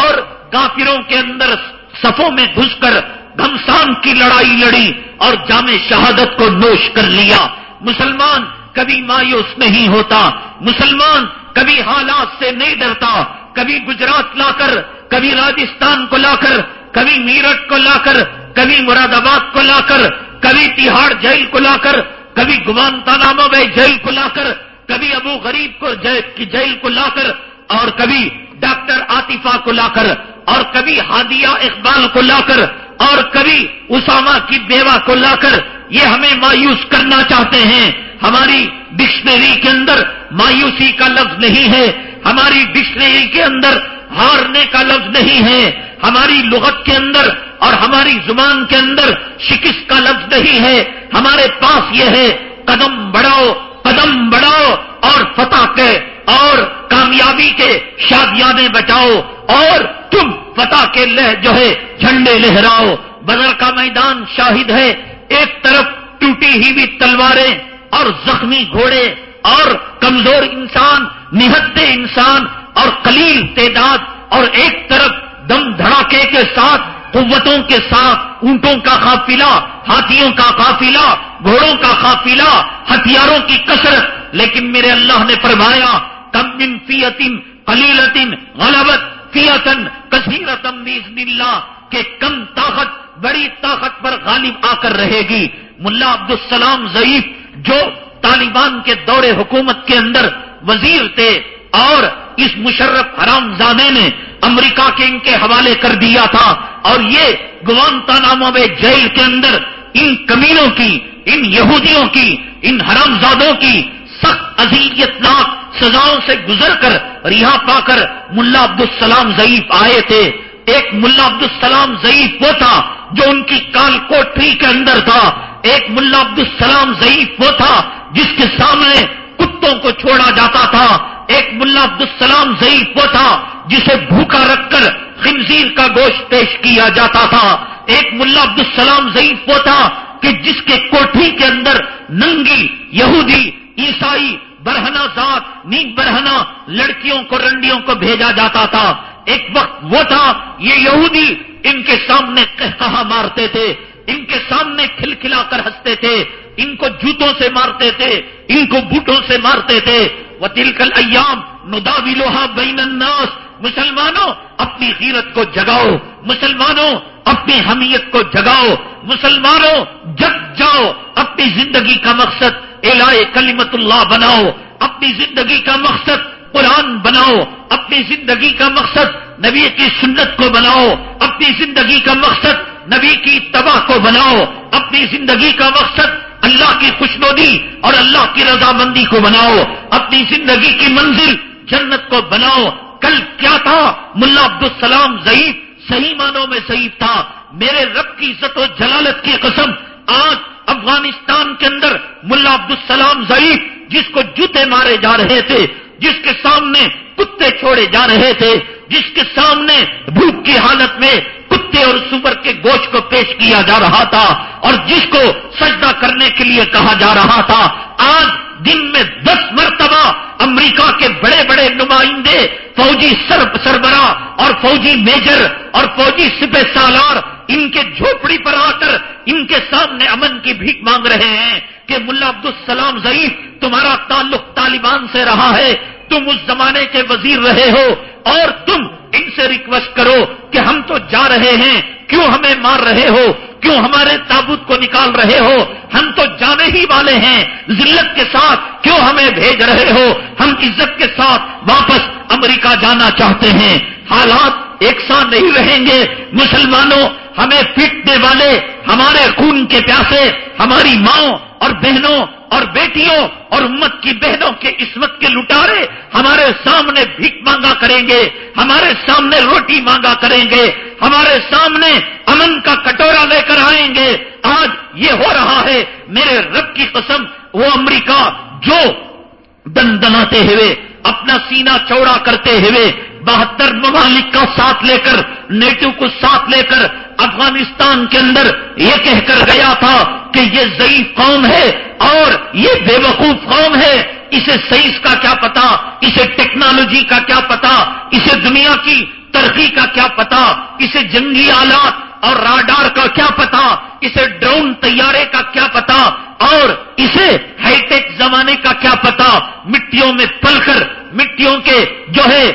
اور کافروں کے اندر صفوں میں گھس کر گھمسان کی لڑائی لڑی اور جامع شہادت کو نوش کر لیا۔ مسلمان کبھی مایوس نہیں ہوتا، مسلمان کبھی حالات سے نہیں ڈرتا، کبھی گجرات لا کر، کبھی راجستھان کو لا کر، کبھی میرٹھ کو لا کر، کبھی مراد آباد کو لا کر، کبھی تہاڑ جیل کو لا کر کبھی گمان تانامہ میں جیل کو لا کر، کبھی ابو غریب کو جیل کو لا کر، اور کبھی ڈاکٹر عاطفہ کو لا کر، اور کبھی ہادیہ اقبال کو لا کر، اور کبھی اسامہ کی بیوہ کو لا کر، یہ ہمیں مایوس کرنا چاہتے ہیں۔ ہماری ڈکشنری کے اندر مایوسی کا لفظ نہیں ہے۔ ہماری ڈکشنری کے اندر ہارنے کا لفظ نہیں ہے۔ ہماری لغت کے اندر اور ہماری زبان کے اندر شکست کا لفظ نہیں ہے۔ ہمارے پاس یہ ہے، قدم بڑھاؤ قدم بڑھاؤ اور فتح کے اور کامیابی کے شادیاں بچاؤ اور تم فتح کے لہ جو ہے، جھنڈے لہراؤ۔ بدر کا میدان شاہد ہے۔ ایک طرف ٹوٹی ہی بھی تلواریں اور زخمی گھوڑے اور کمزور انسان، نہتے انسان اور قلیل تعداد اور ایک طرف دم دھڑاکے کے ساتھ، قوتوں کے ساتھ، اونٹوں کا قافلہ، ہاتھیوں کا قافلہ، گھوڑوں کا قافلہ، ہتھیاروں کی کثرت۔ لیکن میرے اللہ نے فرمایا، کم بن فیتن، قلیلتن، غلبت، فیتن کثیرتم بیزن اللہ، کہ کم طاقت، بڑی طاقت پر غالب آ کر رہے گی۔ ملا عبد السلام ضعیف، جو طالبان کے دور حکومت کے اندر وزیر تھے اور اس مشرف حرام زادے نے امریکہ کے ان کے حوالے کر دیا تھا اور یہ گوانتا ناموں میں جیل کے اندر ان کمینوں کی، ان یہودیوں کی، ان حرام زادوں کی سخت اذیت ناک سزاؤں سے گزر کر رہا پا کر ملا عبد السلام ضعیف آئے تھے۔ ایک ملا عبد السلام ضعیف وہ تھا جو ان کی کال کوٹری کے اندر تھا۔ ایک ملا عبد السلام ضعیف وہ تھا جس کے سامنے کتوں کو چھوڑا جاتا تھا۔ ایک ملا عبد السلام ضعیف وہ تھا جسے بھوکا رکھ کر خنزیر کا گوشت پیش کیا جاتا تھا۔ ایک ملا عبد السلام ضعیف وہ تھا کہ جس کے کوٹھی کے اندر ننگی یہودی، عیسائی برہنا ذات، نیک برہنا لڑکیوں کو، رنڈیوں کو بھیجا جاتا تھا۔ ایک وقت وہ تھا، یہ یہودی ان کے سامنے کہا مارتے تھے، ان کے سامنے کھلکھلا کر ہنستے تھے، ان کو جوتوں سے مارتے تھے، ان کو بوٹوں سے مارتے تھے۔ وہ تلکل ایام نداوی لوہا بین الناس. مسلمانوں، اپنی غیرت کو جگاؤ. مسلمانوں، اپنی حمیت کو جگاؤ. مسلمانوں، جگ جاؤ. اپنی زندگی کا مقصد الائے کلیمت اللہ بناؤ. اپنی زندگی کا مقصد قرآن بناؤ. اپنی زندگی کا مقصد نبی کی سنت کو بناؤ. اپنی زندگی کا مقصد نبی کی تباہ کو بناؤ. اپنی زندگی کا مقصد اللہ کی خوشنودی اور اللہ کی رضامندی کو بناؤ، اپنی زندگی کی منزل جنت کو بناؤ۔ کل کیا تھا؟ ملا عبد السلام ضعیف، صحیح معنوں میں ضعیف تھا۔ میرے رب کی عزت و جلالت کی قسم، آج افغانستان کے اندر ملا عبد السلام ضعیف، جس کو جوتے مارے جا رہے تھے، جس کے سامنے کتے چھوڑے جا رہے تھے، جس کے سامنے بھوک کی حالت میں کتے اور سور کے گوشت کو پیش کیا جا رہا تھا اور جس کو سجدہ کرنے کے لیے کہا جا رہا تھا۔ آج دن میں دس مرتبہ امریکہ کے بڑے بڑے نمائندے، فوجی سربراہ اور فوجی میجر اور فوجی سپہ سالار ان کے جھوپڑی پر آ کر ان کے سامنے امن کی بھیک مانگ رہے ہیں کہ ملا عبد السلام ضعیف تمہارا تعلق طالبان سے رہا ہے۔ تم اس زمانے کے وزیر رہے ہو اور تم ان سے ریکویسٹ کرو کہ ہم تو جا رہے ہیں۔ کیوں ہمیں مار رہے ہو؟ کیوں ہمارے تابوت کو نکال رہے ہو؟ ہم تو جانے ہی والے ہیں۔ ذلت کے ساتھ کیوں ہمیں بھیج رہے ہو؟ ہم عزت کے ساتھ واپس امریکہ جانا چاہتے ہیں۔ حالات ایک ساتھ نہیں رہیں گے۔ مسلمانوں، ہمیں پیٹنے والے، ہمارے خون کے پیاسے، ہماری ماؤں اور بہنوں اور بیٹیوں اور امت کی بہنوں کے عصمت کے لٹارے ہمارے سامنے بھیک مانگا کریں گے، ہمارے سامنے روٹی مانگا کریں گے، ہمارے سامنے امن کا کٹورا لے کر آئیں گے۔ آج یہ ہو رہا ہے، میرے رب کی قسم، وہ امریکہ جو دن دناتے ہوئے، اپنا سینہ چوڑا کرتے ہوئے، بہتر ممالک کا ساتھ لے کر، نیٹو کو ساتھ لے کر، افغانستان کے اندر یہ کہہ کر گیا تھا کہ یہ ضعیف قوم ہے اور یہ بے وقوف قوم ہے، اسے سائنس کا کیا پتا، اسے ٹیکنالوجی کا کیا پتا، اسے دنیا کی ترقی کا کیا پتا، اسے جنگی آلات اور راڈار کا کیا پتا، اسے ڈرون طیارے کا کیا پتا اور اسے ہائی ٹیک زمانے کا کیا پتا، مٹیوں میں پل کر مٹیوں کے جو ہے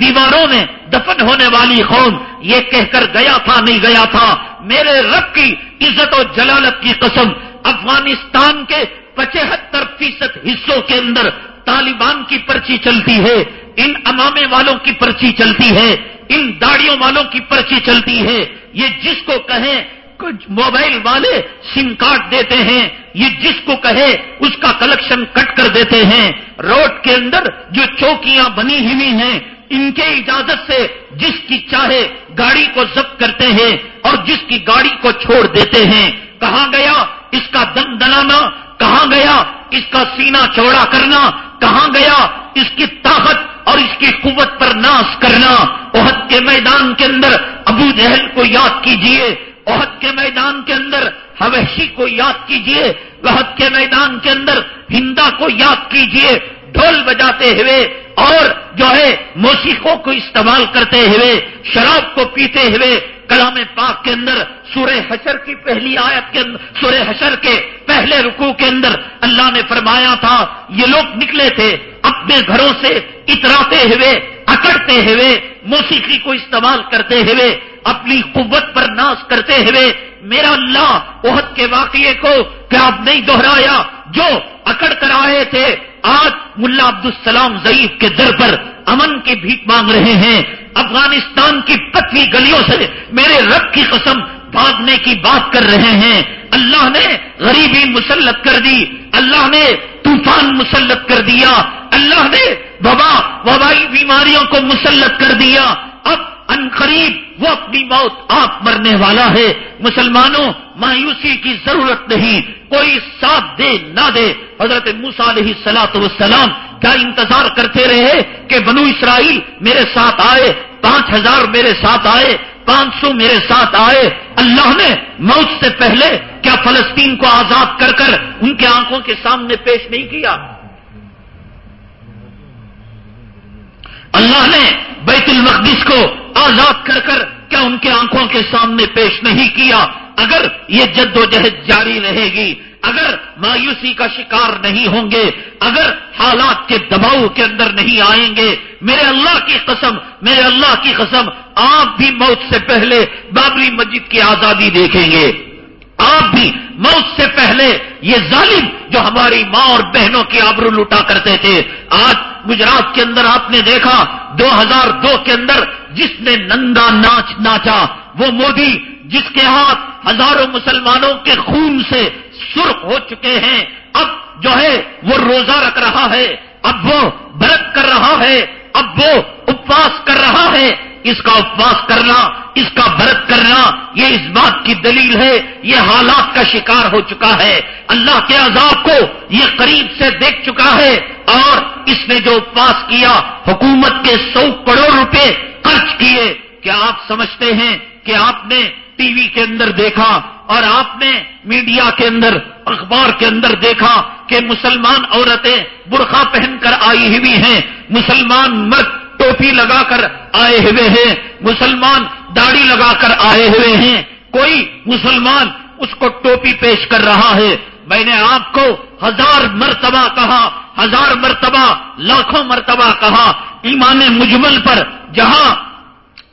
دیواروں میں دفن ہونے والی قوم یہ کہہ کر گیا تھا، نہیں گیا تھا۔ میرے رب کی عزت و جلالت کی قسم، افغانستان کے پچہتر فیصد حصوں کے اندر طالبان کی پرچی چلتی ہے، ان امامے والوں کی پرچی چلتی ہے، ان داڑیوں والوں کی پرچی چلتی ہے۔ یہ جس کو کہیں کچھ موبائل والے سم کارڈ دیتے ہیں، یہ جس کو کہے، اس کا کلیکشن کٹ کر دیتے ہیں۔ روڈ کے اندر جو چوکیاں بنی ہوئی ہیں، ان کے اجازت سے جس کی چاہے گاڑی کو ضبط کرتے ہیں اور جس کی گاڑی کو چھوڑ دیتے ہیں۔ کہاں گیا؟ اس کا دم دلانا، کہاں گیا؟ اس کا سینہ چوڑا کرنا، کہاں گیا؟ اس کی طاقت اور اس کی قوت پر ناس کرنا۔ عہد کے میدان کے اندر ابو جہل کو یاد کیجیے۔ عہد کے میدان کے اندر حویشی کو یاد کیجیے، عہد کے میدان کے اندر ہندا کو یاد کیجیے، ڈھول بجاتے ہوئے اور جو ہے موسیقوں کو استعمال کرتے ہوئے، شراب کو پیتے ہوئے کلام پاک کے اندر سورہ حشر کی پہلی آیت کے اندر، سورہ حشر کے پہلے رکوع کے اندر اللہ نے فرمایا تھا، یہ لوگ نکلے تھے، اپنے گھروں سے اتراتے ہوئے، اکڑتے ہوئے، موسیقی کو استعمال کرتے ہوئے اپنی قوت پر ناز کرتے ہوئے میرا اللہ عہد کے واقعے کو کیا آپ نہیں دوہرایا جو اکڑ کر آئے تھے، آج ملا عبد السلام ضعیف کے در پر امن کی بھیک مانگ رہے ہیں۔ افغانستان کی پتلی گلیوں سے میرے رب کی قسم بھاگنے کی بات کر رہے ہیں۔ اللہ نے غریبی مسلط کر دی، اللہ نے طوفان مسلط کر دیا، اللہ نے وبا، وبائی بیماریوں کو مسلط کر دیا۔ اب ان قریب وہ اپنی موت آپ مرنے والا ہے۔ مسلمانوں، مایوسی کی ضرورت نہیں۔ کوئی ساتھ دے، نہ دے۔ حضرت موسا علیہ سلاۃ وسلام کیا انتظار کرتے رہے کہ بنو اسرائیل میرے ساتھ آئے، پانچ ہزار میرے ساتھ آئے، پانچ سو میرے ساتھ آئے۔ اللہ نے موت سے پہلے کیا فلسطین کو آزاد کر کر ان کے آنکھوں کے سامنے پیش نہیں کیا؟ اللہ نے بیت المقدس کو آزاد کر کر کیا ان کے آنکھوں کے سامنے پیش نہیں کیا؟ اگر یہ جد و جہد جاری رہے گی، اگر مایوسی کا شکار نہیں ہوں گے، اگر حالات کے دباؤ کے اندر نہیں آئیں گے، میرے اللہ کی قسم، میرے اللہ کی قسم، آپ بھی موت سے پہلے بابری مسجد کی آزادی دیکھیں گے۔ آپ بھی موت سے پہلے یہ ظالم جو ہماری ماں اور بہنوں کی آبرو لوٹا کرتے تھے، آج گجرات کے اندر آپ نے دیکھا، دو ہزار دو کے اندر جس نے نندا ناچ ناچا، وہ مودی جس کے ہاتھ ہزاروں مسلمانوں کے خون سے سرخ ہو چکے ہیں، اب جو ہے وہ روزہ رکھ رہا ہے، اب وہ برت کر رہا ہے، اب وہ اپواس کر رہا ہے۔ اس کا اپواس کرنا، اس کا برت کرنا، یہ اس بات کی دلیل ہے، یہ حالات کا شکار ہو چکا ہے۔ اللہ کے عذاب کو یہ قریب سے دیکھ چکا ہے اور اس نے جو اپواس کیا، حکومت کے سو کروڑ روپے خرچ کیے۔ کیا آپ سمجھتے ہیں کہ آپ نے ٹی وی کے اندر دیکھا اور آپ نے میڈیا کے اندر، اخبار کے اندر دیکھا کہ مسلمان عورتیں برخا پہن کر آئی ہوئی ہیں، مسلمان مرد ٹوپی لگا کر آئے ہوئے ہیں، مسلمان داڑھی لگا کر آئے ہوئے ہیں۔ کوئی مسلمان اس کو ٹوپی پیش کر رہا ہے۔ میں نے آپ کو ہزار مرتبہ کہا، ہزار مرتبہ، لاکھوں مرتبہ کہا۔ ایمان مجمل پر، جہاں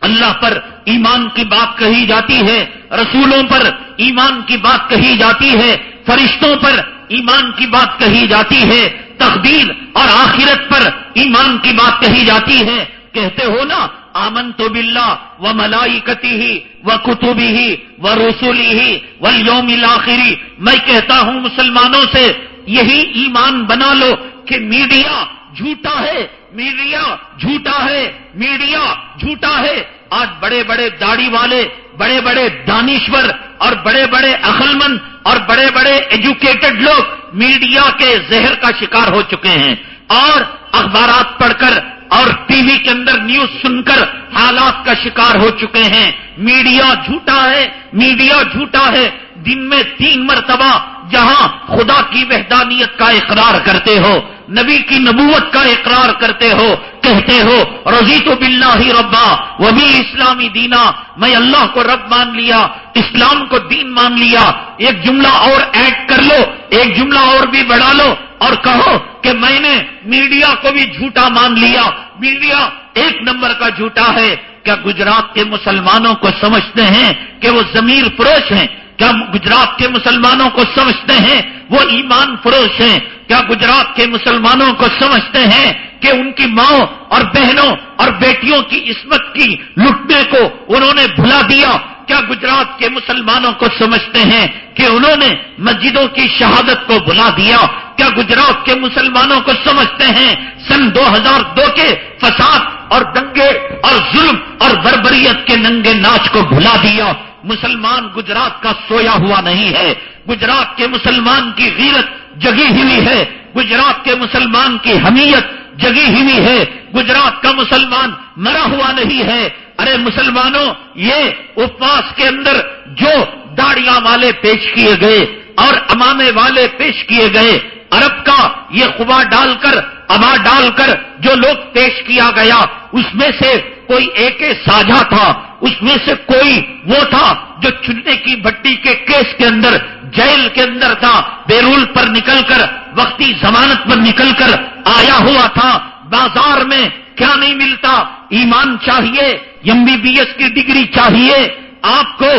اللہ پر ایمان کی بات کہی جاتی ہے، رسولوں پر ایمان کی بات کہی جاتی ہے، فرشتوں پر ایمان کی بات کہی جاتی ہے۔ تقدیر اور آخرت پر ایمان کی بات کہی جاتی ہے۔ کہتے ہو نا آمن تو بلّہ و ملائی کتی ہی و کتبی ہی و رسولی ہی و یوم آخری میں کہتا ہوں مسلمانوں سے، یہی ایمان بنا لو کہ میڈیا جھوٹا ہے، میڈیا جھوٹا ہے، میڈیا جھوٹا ہے۔ آج بڑے بڑے داڑھی والے، بڑے بڑے دانشور اور بڑے بڑے مند اور بڑے بڑے ایجوکیٹڈ لوگ میڈیا کے زہر کا شکار ہو چکے ہیں اور اخبارات پڑھ کر اور ٹی وی کے اندر نیوز سن کر حالات کا شکار ہو چکے ہیں۔ میڈیا جھوٹا ہے میڈیا جھوٹا ہے۔ دن میں تین مرتبہ جہاں خدا کی وحدانیت کا اقرار کرتے ہو نبی کی نبوت کا اقرار کرتے ہو، کہتے ہو رضی تو بلّہ ہی ربا وہ بھی اسلامی دینا، میں اللہ کو رب مان لیا، اسلام کو دین مان لیا، ایک جملہ اور ایڈ کر لو، ایک جملہ اور بھی بڑھا لو، اور کہو کہ میں نے میڈیا کو بھی جھوٹا مان لیا۔ میڈیا ایک نمبر کا جھوٹا ہے۔ کیا گجرات کے مسلمانوں کو سمجھتے ہیں کہ وہ ضمیر فروش ہیں؟ کیا گجرات کے مسلمانوں کو سمجھتے ہیں؟ وہ ایمان فروش ہیں۔ کیا گجرات کے مسلمانوں کو سمجھتے ہیں کہ ان کی ماں اور بہنوں اور بیٹیوں کی عصمت کی لٹنے کو انہوں نے بھلا دیا؟ کیا گجرات کے مسلمانوں کو سمجھتے ہیں کہ انہوں نے مسجدوں کی شہادت کو بھلا دیا؟ کیا گجرات کے مسلمانوں کو سمجھتے ہیں سن دو ہزار دو کے فساد اور دنگے اور ظلم اور بربریت کے ننگے ناچ کو بھلا دیا؟ مسلمان گجرات کا سویا ہوا نہیں ہے۔ گجرات کے مسلمان کی غیرت جگی ہوئی ہے۔ گجرات کے مسلمان کی حمیت جگی ہوئی ہے۔ گجرات کا مسلمان مرا ہوا نہیں ہے۔ ارے مسلمانوں، یہ اپواس کے اندر جو داڑیاں والے پیش کیے گئے اور امامے والے پیش کیے گئے عرب کا یہ خبا ڈال کر اما ڈال کر جو لوگ پیش کیا گیا، اس میں سے کوئی ایک ساجھا تھا، اس میں سے کوئی وہ تھا جو چننے کی بٹی کے کیس کے اندر، جیل کے اندر تھا بیرول پر نکل کر، وقتی ضمانت پر نکل کر آیا ہوا تھا۔ بازار میں کیا نہیں ملتا؟ ایمان چاہیے ایم بی بی ایس کی ڈگری چاہیے، آپ کو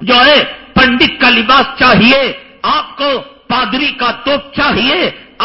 جو ہے پنڈت کا لباس چاہیے، آپ کو پادری کا توپ چاہیے،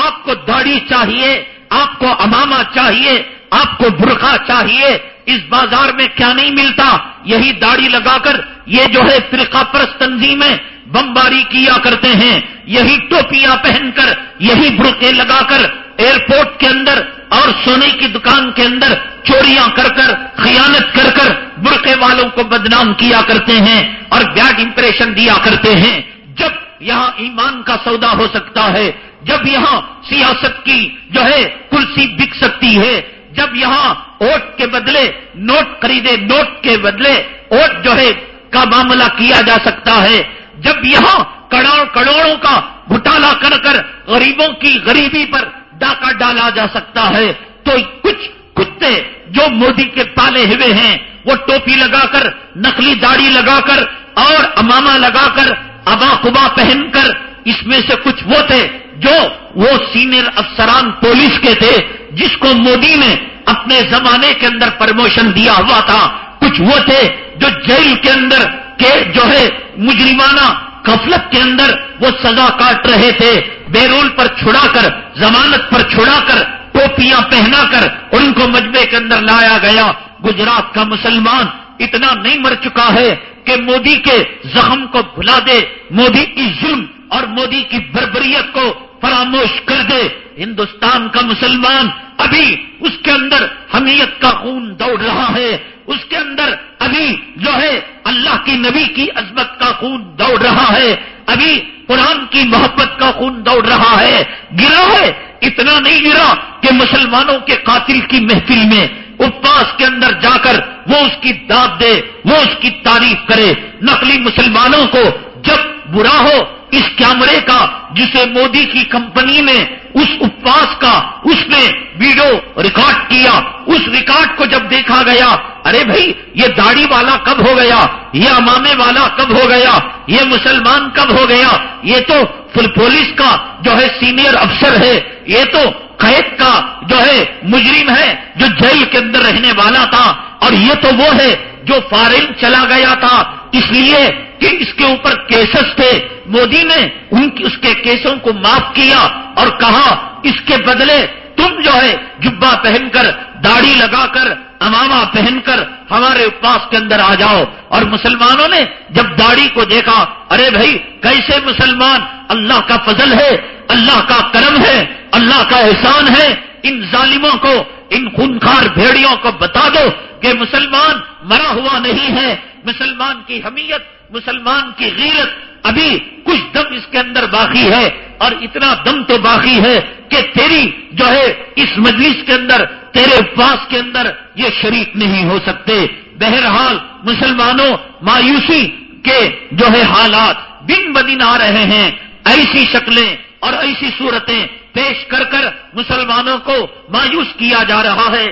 آپ کو داڑھی چاہیے، آپ کو اماما چاہیے، آپ کو برقع چاہیے، اس بازار میں کیا نہیں ملتا؟ یہی داڑھی لگا کر یہ جو ہے فرقہ پرست تنظیمیں بمباری کیا کرتے ہیں، یہی ٹوپیاں پہن کر، یہی برقے لگا کر، ایئرپورٹ کے اندر اور سونے کی دکان کے اندر چوریاں کر کر، خیانت کر کر برقے والوں کو بدنام کیا کرتے ہیں اور بیڈ امپریشن دیا کرتے ہیں۔ جب یہاں ایمان کا سودا ہو سکتا ہے۔ جب یہاں سیاست کی جو ہے کرسی بک سکتی ہے، جب یہاں ووٹ کے بدلے، نوٹ خریدے، نوٹ کے بدلے ووٹ جو ہے کا معاملہ کیا جا سکتا ہے۔ جب یہاں کروڑ کروڑوں کا گھٹالا کر کر غریبوں کی غریبی پر ڈاکہ ڈالا جا سکتا ہے، تو کچھ کتے جو مودی کے پالے ہوئے ہیں، وہ ٹوپی لگا کر، نقلی داڑھی لگا کر اور اماما لگا کر ابا کبا پہن کر اس میں سے کچھ وہ تھے جو وہ سینئر افسران پولیس کے تھے جس کو مودی نے اپنے زمانے کے اندر پرموشن دیا ہوا تھا۔ کچھ وہ تھے جو جیل کے اندر کے جو ہے مجرمانہ کفلت کے اندر وہ سزا کاٹ رہے تھے۔ بیرول پر چھڑا کر، ضمانت پر چھڑا کر، ٹوپیاں پہنا کر ان کو مجبے کے اندر لایا گیا۔ گجرات کا مسلمان اتنا نہیں مر چکا ہے کہ مودی کے زخم کو بھلا دے، مودی کی ظلم اور مودی کی بربریت کو فراموش کر دے۔ ہندوستان کا مسلمان ابھی اس کے اندر حمیت کا خون دوڑ رہا ہے۔ اس کے اندر ابھی جو ہے اللہ کی نبی کی عظمت کا خون دوڑ رہا ہے۔ ابھی قرآن کی محبت کا خون دوڑ رہا ہے۔ گرا ہے۔ اتنا نہیں گرا کہ مسلمانوں کے قاتل کی محفل میں اپاس کے اندر جا کر وہ اس کی داد دے، وہ اس کی تعریف کرے۔ نقلی مسلمانوں کو جب برا ہو اس کیمرے کا، جسے مودی کی کمپنی نے اس اپواس کا، اس نے ویڈیو ریکارڈ کیا، اس ریکارڈ کو جب دیکھا گیا، ارے بھائی، یہ داڑھی والا کب ہو گیا؟ یہ امامے والا کب ہو گیا؟ یہ مسلمان کب ہو گیا؟ یہ تو فل پولیس کا جو ہے سینئر افسر ہے، یہ تو قید کا جو ہے مجرم ہے، جو جیل کے اندر رہنے والا تھا، اور یہ تو وہ ہے جو فارن چلا گیا تھا۔ اس لیے کہ اس کے اوپر کیسز تھے۔ مودی نے ان کی، اس کے کیسوں کو معاف کیا اور کہا، اس کے بدلے تم جو ہے جبا پہن کر داڑھی لگا کر اماما پہن کر ہمارے اپواس کے اندر آ جاؤ۔ اور مسلمانوں نے جب داڑھی کو دیکھا، ارے بھائی، کیسے مسلمان؟ اللہ کا فضل ہے، اللہ کا کرم ہے، اللہ کا احسان ہے۔ ان ظالموں کو، ان خونخار بھیڑیوں کو بتا دو کہ مسلمان مرا ہوا نہیں ہے، مسلمان کی حمیت مسلمان کی غیرت ابھی کچھ دم اس کے اندر باقی ہے اور اتنا دم تو باقی ہے کہ تیری جو ہے اس مجلس کے اندر، تیرے اپواس کے اندر یہ شریک نہیں ہو سکتے۔ بہرحال مسلمانوں مایوسی کے جو ہے حالات دن بدن آ رہے ہیں۔ ایسی شکلیں اور ایسی صورتیں پیش کر کر مسلمانوں کو مایوس کیا جا رہا ہے۔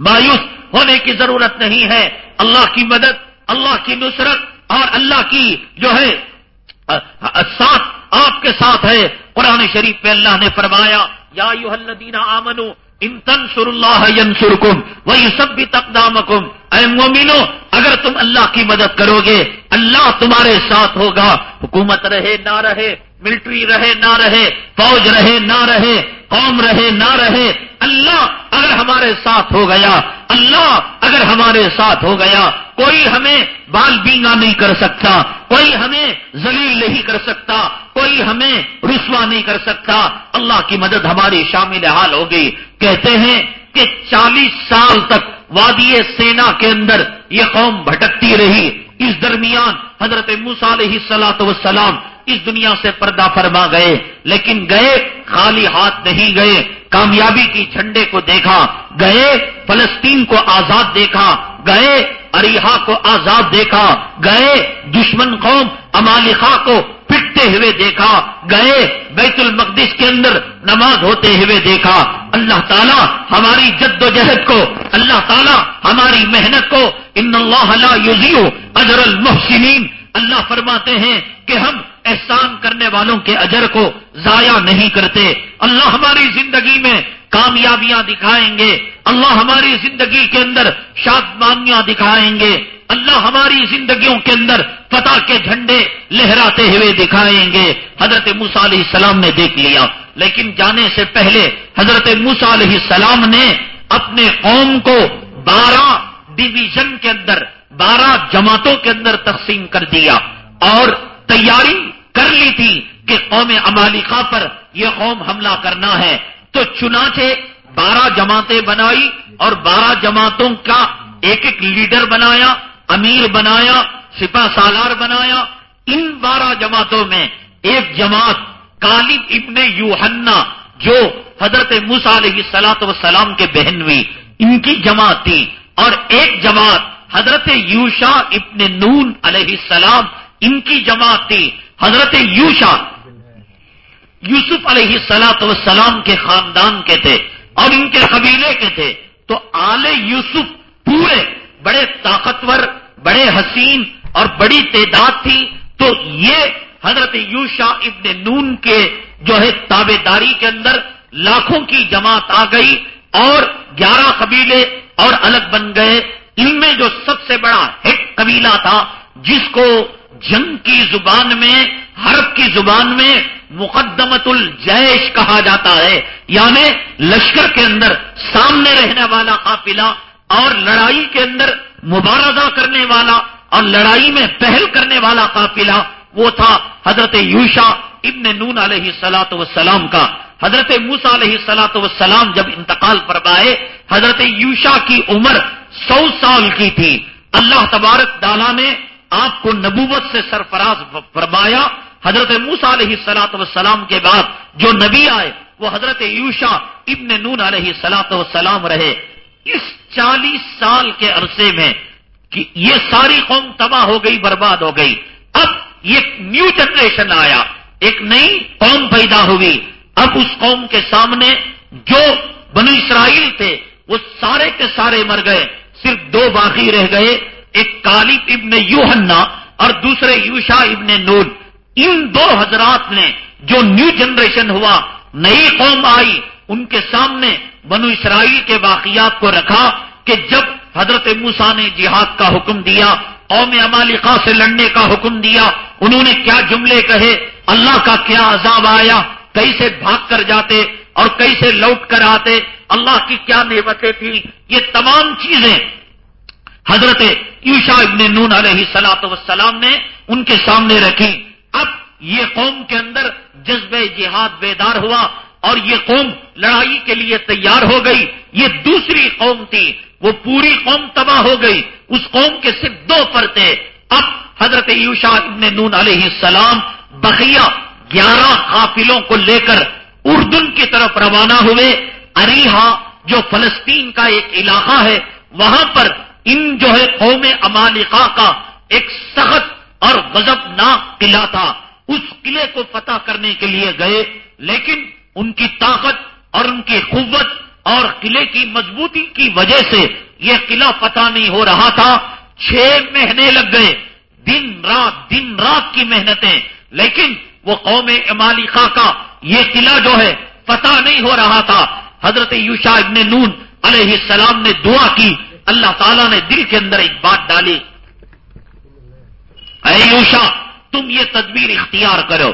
مایوس ہونے کی ضرورت نہیں ہے۔ اللہ کی مدد اللہ کی نصرت اور اللہ کی جو ہے ساتھ آپ کے ساتھ ہے۔ قرآن شریف پہ اللہ نے فرمایا، یا یو الدین آمنو، ان تنسر اللہ ینسرکم وہی سب بھی تقدام اے مومنو، اگر تم اللہ کی مدد کرو گے اللہ تمہارے ساتھ ہوگا۔ حکومت رہے، نہ رہے، ملٹری رہے، نہ رہے، فوج رہے، نہ رہے۔ قوم رہے، نہ رہے، اللہ اگر ہمارے ساتھ ہو گیا، اللہ اگر ہمارے ساتھ ہو گیا، کوئی ہمیں بال بینگا نہیں کر سکتا، کوئی ہمیں ذلیل نہیں کر سکتا، کوئی ہمیں رسوا نہیں کر سکتا، اللہ کی مدد ہماری شامل حال ہوگی۔ کہتے ہیں کہ چالیس سال تک وادی سینا کے اندر یہ قوم بھٹکتی رہی۔ اس درمیان حضرت علیہ سلاۃ وسلام اس دنیا سے پردہ فرما گئے، لیکن گئے، خالی ہاتھ نہیں گئے، کامیابی کی جھنڈے کو دیکھا، گئے، فلسطین کو آزاد دیکھا، گئے، اریحا کو آزاد دیکھا، گئے، دشمن قوم امالخا کو پٹتے ہوئے دیکھا، گئے، بیت المقدس کے اندر نماز ہوتے ہوئے دیکھا۔ اللہ تعالیٰ ہماری جد و جہد کو، اللہ تعالیٰ ہماری محنت کو، ان اللہ لا یوزیو اجر المحسنین۔ اللہ فرماتے ہیں کہ ہم احسان کرنے والوں کے اجر کو ضائع نہیں کرتے۔ اللہ ہماری زندگی میں کامیابیاں دکھائیں گے۔ اللہ ہماری زندگی کے اندر شادمانیاں دکھائیں گے۔ اللہ ہماری زندگیوں کے اندر فتح کے جھنڈے لہراتے ہوئے دکھائیں گے۔ حضرت موسا علیہ السلام نے دیکھ لیا۔ لیکن جانے سے پہلے حضرت موسا علیہ السلام نے اپنے قوم کو بارہ ڈویژن کے اندر بارہ جماعتوں کے اندر تقسیم کر دیا اور تیاری کر لی تھی کہ قوم امالکا پر یہ قوم حملہ کرنا ہے۔ تو چنانچہ بارہ جماعتیں بنائی اور بارہ جماعتوں کا ایک ایک لیڈر بنایا، امیر بنایا سپا سالار بنایا۔ ان بارہ جماعتوں میں ایک جماعت کالب ابن یوحنا، جو حضرت موسا علیہ سلاط وسلام کے بہن ہوئی، ان کی جماعت تھی۔ اور ایک جماعت حضرت یوشا ابن نون علیہ السلام ان کی جماعت تھی۔ حضرت یوشا یوسف علیہ سلاط وسلام کے خاندان کے تھے اور ان کے قبیلے کے تھے۔ تو آل یوسف پورے بڑے طاقتور، بڑے حسین اور بڑی تعداد تھی۔ تو یہ حضرت یوشا ابن نون کے جو ہے تابے داری کے اندر لاکھوں کی جماعت آ گئی اور گیارہ قبیلے اور الگ بن گئے۔ ان میں جو سب سے بڑا ہٹ قبیلہ تھا، جس کو جنگ کی زبان میں، حرب کی زبان میں مقدمت الجیش کہا جاتا ہے۔ یعنی لشکر کے اندر سامنے رہنے والا قافلہ اور لڑائی کے اندر مبارزہ کرنے والا اور لڑائی میں پہل کرنے والا قافلہ۔ وہ تھا حضرت یوشا ابن نون علیہ سلاۃ وسلام کا۔ حضرت موسا علیہ سلاۃ وسلام جب انتقال پر پائے حضرت یوشا کی عمر سو سال کی تھی۔ اللہ تبارک دالا نے آپ کو نبوت سے سرفراز فرمایا۔ حضرت موسا علیہ سلاط وسلام کے بعد جو نبی آئے، وہ حضرت یوشا ابن نون علیہ سلاط وسلام رہے۔ اس چالیس سال کے عرصے میں کہ یہ ساری قوم تباہ ہو گئی، برباد ہو گئی۔ اب یہ نیو جنریشن آیا۔ ایک نئی قوم پیدا ہوئی۔ اب اس قوم کے سامنے جو بنو اسرائیل تھے، وہ سارے کے سارے مر گئے۔ صرف دو باقی رہ گئے۔ ایک کالب ابن یوہنا اور دوسرے یوشا ابن نون۔ ان دو حضرات نے جو نیو جنریشن ہوا، نئی قوم آئی، ان کے سامنے بنو اسرائیل کے واقعات کو رکھا کہ جب حضرت موسا نے جہاد کا حکم دیا قوم امالکا سے لڑنے کا حکم دیا انہوں نے کیا جملے کہے اللہ کا کیا عذاب آیا کیسے بھاگ کر جاتے اور کیسے لوٹ کر آتے اللہ کی کیا نعمتیں تھیں یہ تمام چیزیں حضرت یوشا ابن نون علیہ سلاۃ وسلام نے ان کے سامنے رکھی اب یہ قوم کے اندر جذب جہاد بیدار ہوا اور یہ قوم لڑائی کے لیے تیار ہو گئی، یہ دوسری قوم تھی، وہ پوری قوم تباہ ہو گئی۔ اس قوم کے صرف دو پرتے اب حضرت یوشا ابن نون علیہ السلام، بقیہ گیارہ قافلوں کو لے کر اردن کی طرف روانہ ہوئے۔ اریحا، جو فلسطین کا ایک علاقہ ہے، وہاں پر ان جو ہے قوم امالقا کا ایک سخت اور غزب ناک قلعہ تھا۔ اس قلعے کو فتح کرنے کے لیے گئے، لیکن ان کی طاقت اور ان کی قوت اور قلعے کی مضبوطی کی وجہ سے یہ قلعہ فتح نہیں ہو رہا تھا۔ چھ مہینے لگ گئے۔ دن رات دن رات کی محنتیں۔ لیکن وہ قوم امالخا کا یہ قلعہ جو ہے فتح نہیں ہو رہا تھا۔ حضرت یوشا ابن نون علیہ السلام نے دعا کی۔ اللہ تعالیٰ نے دل کے اندر ایک بات ڈالی۔ اے یوشا تم یہ تدبیر اختیار کرو۔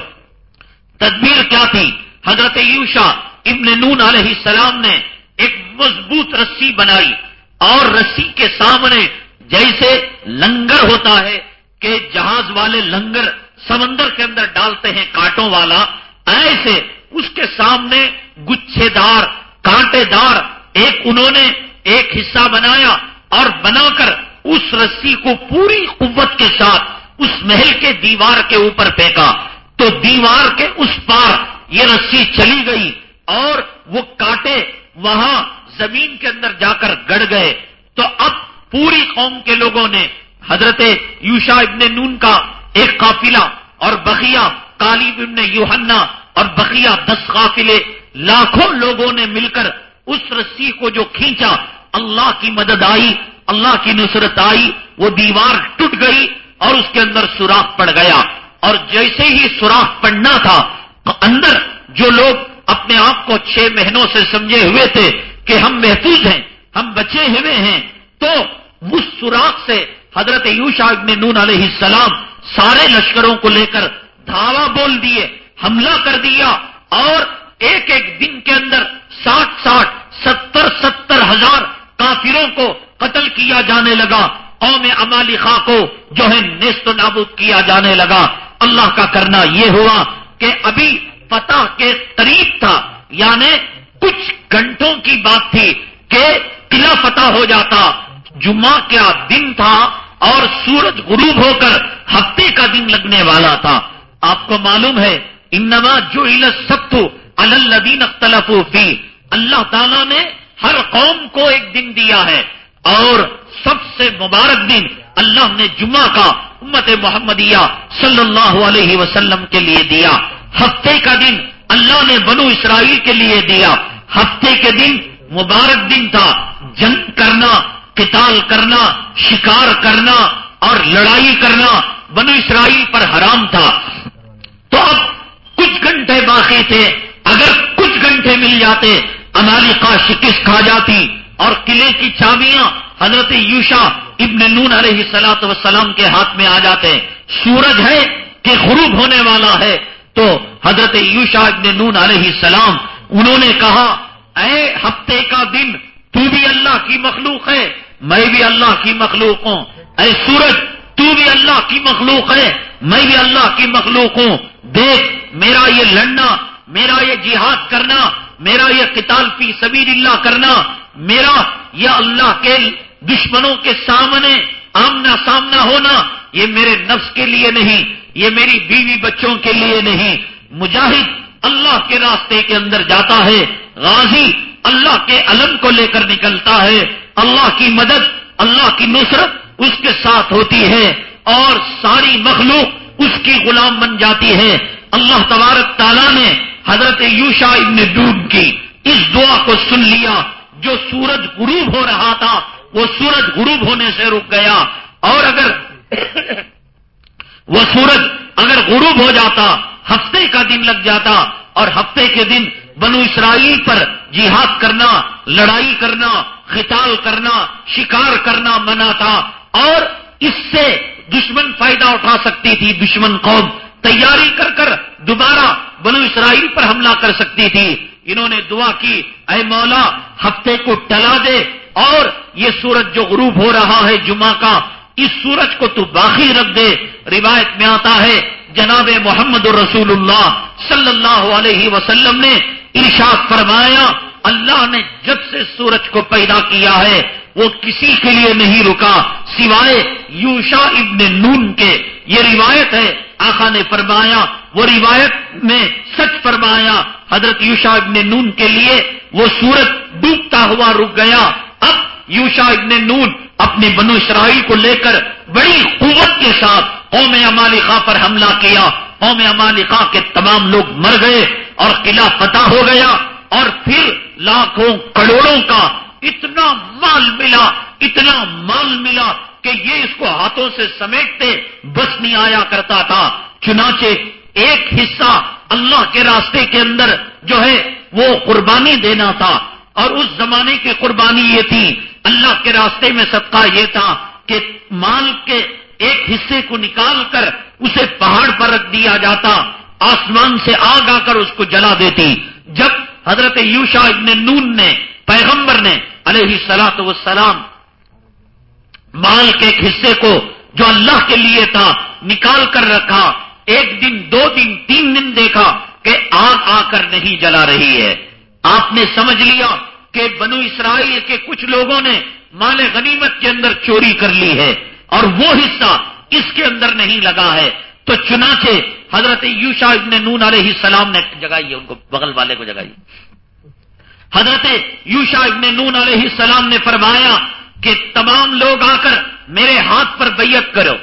تدبیر کیا تھی؟ حضرت یوشا ابن نون علیہ السلام نے ایک مضبوط رسی بنائی اور رسی کے سامنے جیسے لنگر ہوتا ہے کہ جہاز والے لنگر سمندر کے اندر ڈالتے ہیں کانٹوں والا، ایسے اس کے سامنے گچھے دار کانٹے دار ایک انہوں نے ایک حصہ بنایا اور بنا کر اس رسی کو پوری قوت کے ساتھ اس محل کے دیوار کے اوپر پھینکا۔ تو دیوار کے اس پار یہ رسی چلی گئی اور وہ کاٹے وہاں زمین کے اندر جا کر گڑ گئے۔ تو اب پوری قوم کے لوگوں نے حضرت یوشا ابن نون کا ایک قافلہ اور بقیہ کالیب ابن یوہنا اور بقیہ دس قافلے لاکھوں لوگوں نے مل کر اس رسی کو جو کھینچا، اللہ کی مدد آئی، اللہ کی نصرت آئی، وہ دیوار ٹوٹ گئی اور اس کے اندر سوراخ پڑ گیا۔ اور جیسے ہی سوراخ پڑنا تھا اندر جو لوگ اپنے آپ کو چھ مہینوں سے سمجھے ہوئے تھے کہ ہم محفوظ ہیں، ہم بچے ہوئے ہیں، تو اس سوراخ سے حضرت یوشا ابن نون علیہ السلام سارے لشکروں کو لے کر دھاوا بول دیے، حملہ کر دیا اور ایک ایک دن کے اندر ساٹھ ساٹھ ستر ستر ہزار کافروں کو قتل کیا جانے لگا، قوم امالی خاں کو جو ہے نیست و نابود کیا جانے لگا۔ اللہ کا کرنا یہ ہوا کہ ابھی فتح کے قریب تھا یعنی کچھ گھنٹوں کی بات تھی کہ قلعہ فتح ہو جاتا۔ جمعہ کیا دن تھا اور سورج غروب ہو کر ہفتے کا دن لگنے والا تھا۔ آپ کو معلوم ہے، انما جو ستو الدین اختلف فی اللہ تعالیٰ نے ہر قوم کو ایک دن دیا ہے۔ اور سب سے مبارک دن اللہ نے جمعہ کا امت محمدیہ صلی اللہ علیہ وسلم کے لیے دیا۔ ہفتے کا دن اللہ نے بنو اسرائیل کے لیے دیا۔ ہفتے کے دن مبارک دن تھا۔ جنگ کرنا، قتال کرنا، شکار کرنا اور لڑائی کرنا بنو اسرائیل پر حرام تھا۔ تو اب کچھ گھنٹے باقی تھے۔ اگر کچھ گھنٹے مل جاتے انالی کا شکست کھا جاتی؟ اور قلعے کی چابیاں حضرت یوشا ابن نون علیہ سلاط وسلام کے ہاتھ میں آ جاتے۔ سورج ہے کہ غروب ہونے والا ہے۔ تو حضرت یوشا ابن نون علیہ السلام، انہوں نے کہا، اے ہفتے کا دن، تو بھی اللہ کی مخلوق ہے، میں بھی اللہ کی مخلوق ہوں۔ اے سورج، تو بھی اللہ کی مخلوق ہے، میں بھی اللہ کی مخلوق ہوں۔ دیکھ، میرا یہ لڑنا، میرا یہ جہاد کرنا، میرا یہ قتال فی سبیل اللہ کرنا، میرا یہ اللہ کے دشمنوں کے سامنے آمنا سامنا ہونا، یہ میرے نفس کے لیے نہیں۔ یہ میری بیوی بچوں کے لیے نہیں، مجاہد اللہ کے راستے کے اندر جاتا ہے، غازی اللہ کے علم کو لے کر نکلتا ہے، اللہ کی مدد، اللہ کی نصرت اس کے ساتھ ہوتی ہے اور ساری مخلوق اس کی غلام بن جاتی ہے۔ اللہ تبارک تعالیٰ نے حضرت یوشا ابن دود کی اس دعا کو سن لیا، جو سورج غروب ہو رہا تھا، وہ سورج غروب ہونے سے رک گیا۔ اور اگر وہ سورج اگر غروب ہو جاتا، ہفتے کا دن لگ جاتا اور ہفتے کے دن بنو اسرائیل پر جہاد کرنا، لڑائی کرنا خطال کرنا، شکار کرنا منع تھا اور اس سے دشمن فائدہ اٹھا سکتی تھی دشمن قوم۔ تیاری کر کر دوبارہ بنو اسرائیل پر حملہ کر سکتی تھی۔ انہوں نے دعا کی، اے مولا، ہفتے کو ٹلا دے اور یہ سورج جو غروب ہو رہا ہے جمعہ کا، اس سورج کو تو باقی رکھ دے۔ روایت میں آتا ہے، جناب محمد رسول اللہ صلی اللہ علیہ وسلم نے ارشاد فرمایا، اللہ نے جب سے سورج کو پیدا کیا ہے، وہ کسی کے لیے نہیں رکا، سوائے یوشا ابن نون کے۔ یہ روایت ہے آخا نے فرمایا، وہ روایت میں سچ فرمایا، حضرت یوشا ابن نون کے لیے وہ سورج ڈوبتا ہوا رک گیا۔ اب یوشا ابن نون اپنے بنو اسرائیل کو لے کر بڑی قوت کے ساتھ قوم امالخا پر حملہ کیا۔ قوم امالخا کے تمام لوگ مر گئے اور قلعہ فتح ہو گیا اور پھر لاکھوں کروڑوں کا اتنا مال ملا، اتنا مال ملا کہ یہ اس کو ہاتھوں سے سمیٹتے بس نہیں آیا کرتا تھا۔ چنانچہ ایک حصہ اللہ کے راستے کے اندر جو ہے وہ قربانی دینا تھا اور اس زمانے کی قربانی یہ تھی۔ اللہ کے راستے میں صدقہ یہ تھا کہ مال کے ایک حصے کو نکال کر اسے پہاڑ پر رکھ دیا جاتا، آسمان سے آگ آ کر اس کو جلا دیتی۔ جب حضرت یوشا ابن نون نے، پیغمبر نے علیہ سلاۃ وسلام مال کے ایک حصے کو جو اللہ کے لیے تھا نکال کر رکھا، ایک دن، دو دن، تین دن دیکھا کہ آگ آ کر نہیں جلا رہی ہے۔ آپ نے سمجھ لیا کہ بنو اسرائیل کے کچھ لوگوں نے مال غنیمت کے اندر چوری کر لی ہے۔ اور وہ حصہ اس کے اندر نہیں لگا ہے تو چنانچہ حضرت یوشا ابن نون علیہ السلام نے جگائی ان کو بغل والے کو جگائی حضرت یوشا ابن نون علیہ السلام نے فرمایا کہ تمام لوگ آ کر میرے ہاتھ پر بیعت کرو۔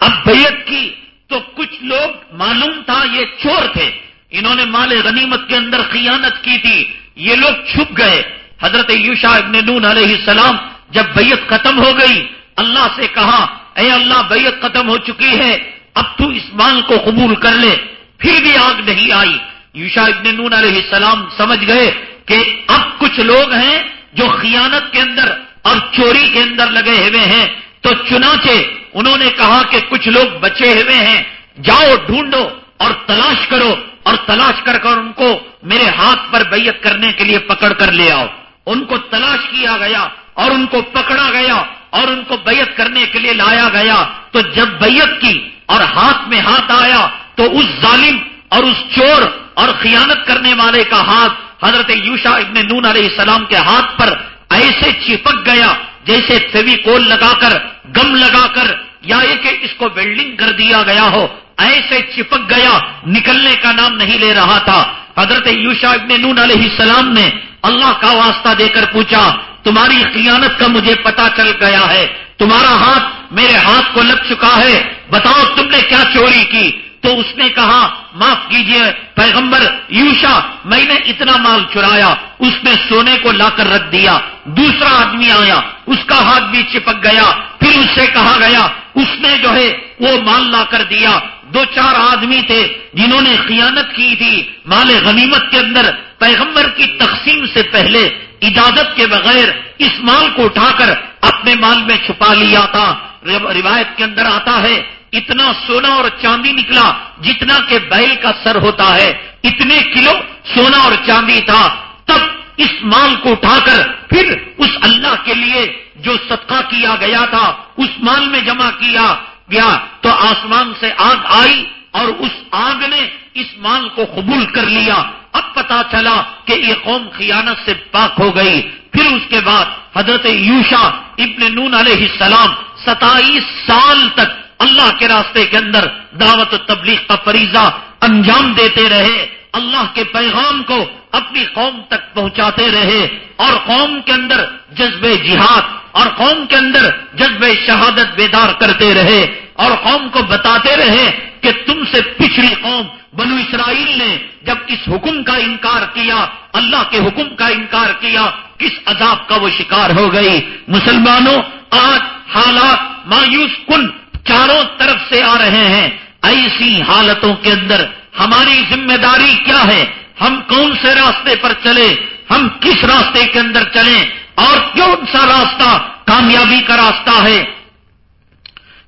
اب بیعت کی تو کچھ لوگ معلوم تھا یہ چور تھے۔ انہوں نے مال غنیمت کے اندر خیانت کی تھی۔ یہ لوگ چھپ گئے۔ حضرت یوشا ابن نون علیہ السلام جب بیعت ختم ہو گئی اللہ سے کہا، اے اللہ، بیعت ختم ہو چکی ہے، اب تو اس مال کو قبول کر لے۔ پھر بھی آگ نہیں آئی۔ یوشا ابن نون علیہ السلام سمجھ گئے کہ اب کچھ لوگ ہیں جو خیانت کے اندر اور چوری کے اندر لگے ہوئے ہیں۔ تو چنانچہ انہوں نے کہا کہ کچھ لوگ بچے ہوئے ہیں۔ جاؤ، ڈھونڈو اور تلاش کرو اور تلاش کر کر ان کو میرے ہاتھ پر بیعت کرنے کے لیے پکڑ کر لے آؤ۔ ان کو تلاش کیا گیا اور ان کو پکڑا گیا۔ اور ان کو بیعت کرنے کے لیے لایا گیا تو جب بیعت کی اور ہاتھ میں ہاتھ آیا تو اس ظالم اور اس چور اور خیانت کرنے والے کا ہاتھ حضرت یوشا ابن نون علیہ السلام کے ہاتھ پر ایسے چپک گیا جیسے فیوی کول لگا کر، گم لگا کر، یا یہ کہ اس کو ویلڈنگ کر دیا گیا ہو، ایسے چپک گیا، نکلنے کا نام نہیں لے رہا تھا۔ حضرت یوشا ابن نون علیہ السلام نے اللہ کا واسطہ دے کر پوچھا تمہاری خیانت کا مجھے پتا چل گیا ہے۔ تمہارا ہاتھ میرے ہاتھ کو لگ چکا ہے۔ بتاؤ تم نے کیا چوری کی؟ تو اس نے کہا، معاف کیجیے پیغمبر یوشا، میں نے اتنا مال چرایا، اس نے سونے کو لا کر رکھ دیا۔ دوسرا آدمی آیا، اس کا ہاتھ بھی چپک گیا۔ پھر اس سے کہا گیا، اس نے جو ہے وہ مال لا کر دیا۔ دو چار آدمی تھے جنہوں نے خیانت کی تھی۔ مال غنیمت کے اندر پیغمبر کی تقسیم سے پہلے اجازت کے بغیر اس مال کو اٹھا کر اپنے مال میں چھپا لیا تھا۔ روایت کے اندر آتا ہے، اتنا سونا اور چاندی نکلا جتنا کہ بیل کا سر ہوتا ہے۔ اتنے کلو سونا اور چاندی تھا۔ تب اس مال کو اٹھا کر پھر اس اللہ کے لیے جو صدقہ کیا گیا تھا، اس مال میں جمع کیا گیا۔ تو آسمان سے آگ آئی۔ اور اس آگ نے اس مال کو قبول کر لیا۔ اب پتا چلا کہ یہ قوم خیانت سے پاک ہو گئی۔ پھر اس کے بعد حضرت یوشا ابن نون علیہ السلام ستائیس سال تک اللہ کے راستے کے اندر دعوت و تبلیغ کا فریضہ انجام دیتے رہے۔ اللہ کے پیغام کو اپنی قوم تک پہنچاتے رہے۔ اور قوم کے اندر جذب جہاد اور قوم کے اندر جذب شہادت بیدار کرتے رہے۔ اور قوم کو بتاتے رہے کہ تم سے پچھڑی قوم بنو اسرائیل نے جب اس حکم کا انکار کیا، اللہ کے حکم کا انکار کیا، کس عذاب کا وہ شکار ہو گئی؟ مسلمانوں، آج حالات مایوس کن چاروں طرف سے آ رہے ہیں۔ ایسی حالتوں کے اندر ہماری ذمہ داری کیا ہے؟ ہم کون سے راستے پر چلے ہم کس راستے کے اندر چلیں؟ اور کون سا راستہ کامیابی کا راستہ ہے؟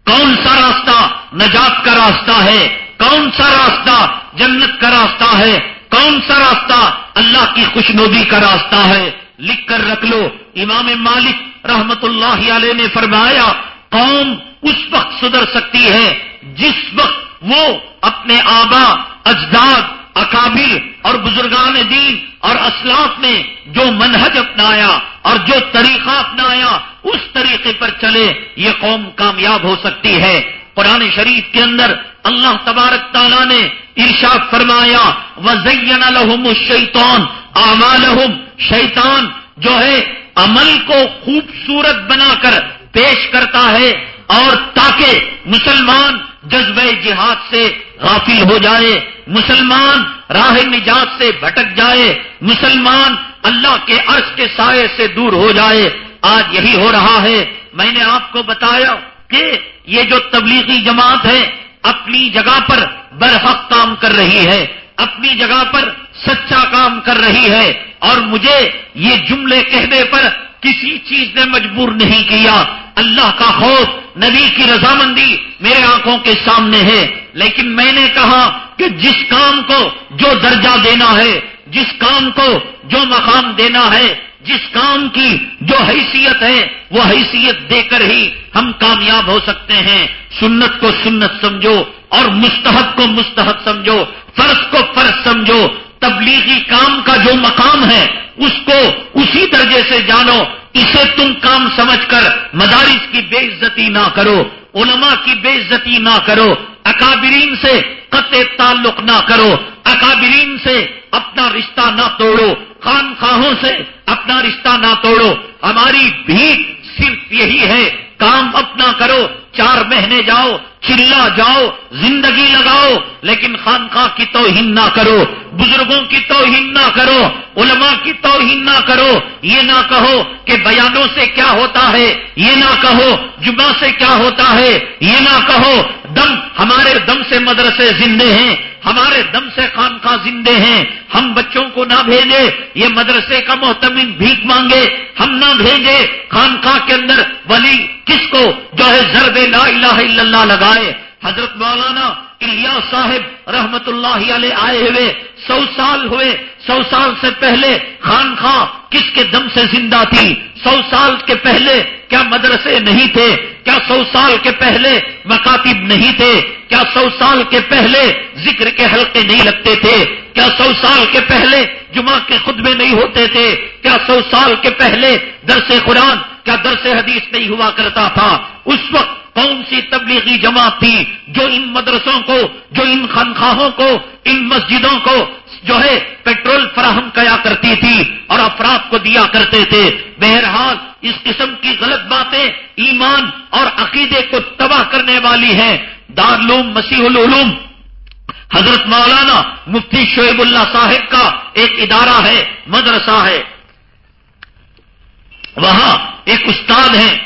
کون سا راستہ نجات کا راستہ ہے؟ کون سا راستہ جنت کا راستہ ہے؟ کون سا راستہ اللہ کی خوشنودی کا راستہ ہے؟ لکھ کر رکھ لو۔ امام مالک رحمت اللہ علیہ نے فرمایا، قوم اس وقت سدھر سکتی ہے جس وقت وہ اپنے آبا، اجداد، اکابر اور بزرگان دین اور اسلاف نے جو منہج اپنایا اور جو طریقہ اپنایا اس طریقے پر چلے یہ قوم کامیاب ہو سکتی ہے۔ قرآن شریف کے اندر اللہ تبارک تعالیٰ نے ارشاد فرمایا وزین الحم الشیطان اعمالہم شیطان جو ہے، عمل کو خوبصورت بنا کر پیش کرتا ہے اور تاکہ مسلمان جذب جہاد سے غافل ہو جائے، مسلمان راہ نجات سے بھٹک جائے، مسلمان اللہ کے عرش کے سائے سے دور ہو جائے۔ آج یہی ہو رہا ہے۔ میں نے آپ کو بتایا کہ یہ جو تبلیغی جماعت ہے، اپنی جگہ پر برحق کام کر رہی ہے۔ اپنی جگہ پر سچا کام کر رہی ہے۔ اور مجھے یہ جملے کہنے پر کسی چیز نے مجبور نہیں کیا۔ اللہ کا خوف، نبی کی رضامندی میرے آنکھوں کے سامنے ہے۔ لیکن میں نے کہا کہ جس کام کو جو درجہ دینا ہے، جس کام کو جو مقام دینا ہے جس کام کی جو حیثیت ہے، وہ حیثیت دے کر ہی ہم کامیاب ہو سکتے ہیں۔ سنت کو سنت سمجھو اور مستحب کو مستحب سمجھو، فرض کو فرض سمجھو۔ تبلیغی کام کا جو مقام ہے، اس کو اسی درجے سے جانو۔ اسے تم کام سمجھ کر مدارس کی بے عزتی نہ کرو۔ علماء کی بے عزتی نہ کرو، اکابرین سے قطع تعلق نہ کرو، اکابرین سے اپنا رشتہ نہ توڑو خان خواہوں سے اپنا رشتہ نہ توڑو۔ ہماری بھی صرف یہی ہے کام اپنا کرو، چار مہینے جاؤ، چلا جاؤ، زندگی لگاؤ، لیکن خانخواہ کی توہین نہ کرو، بزرگوں کی توہین نہ کرو، علماء کی توہین نہ کرو، یہ نہ کہو کہ بیانوں سے کیا ہوتا ہے، یہ نہ کہو، جمعہ سے کیا ہوتا ہے، یہ نہ کہو، دم، ہمارے دم سے مدرسے زندے ہیں، ہمارے دم سے خانخواہ زندے ہیں، ہم بچوں کو نہ بھیجے، یہ مدرسے کا محتمن بھیک مانگے، ہم نہ بھیجے خانخواہ کے اندر ولی کس کو جو ہے ضرب لا الہ الا اللہ لگائے؟ حضرت مولانا الیا صاحب رحمت اللہ علیہ آئے ہوئے، سو سال ہوئے، سو سال سے پہلے خان خاں کس کے دم سے زندہ تھی؟ سو سال کے پہلے کیا مدرسے نہیں تھے؟ کیا سو سال کے پہلے مکاتب نہیں تھے؟ کیا سو سال کے پہلے ذکر کے حلقے نہیں لگتے تھے؟ کیا سو سال کے پہلے جمعہ کے خطبے نہیں ہوتے تھے؟ کیا سو سال کے پہلے درس قرآن کیا درس حدیث نہیں ہوا کرتا تھا؟ اس وقت کون سی تبلیغی جماعت تھی جو ان مدرسوں کو، جو ان خانخواہوں کو، ان مسجدوں کو جو ہے پیٹرول فراہم کیا کرتی تھی اور افراد کو دیا کرتے تھے؟ بہرحال اس قسم کی غلط باتیں ایمان اور عقیدے کو تباہ کرنے والی ہیں۔ دارالعلوم مسیح العلوم، حضرت مولانا مفتی شعیب اللہ صاحب کا ایک ادارہ ہے، مدرسہ ہے۔ وہاں ایک استاد ہے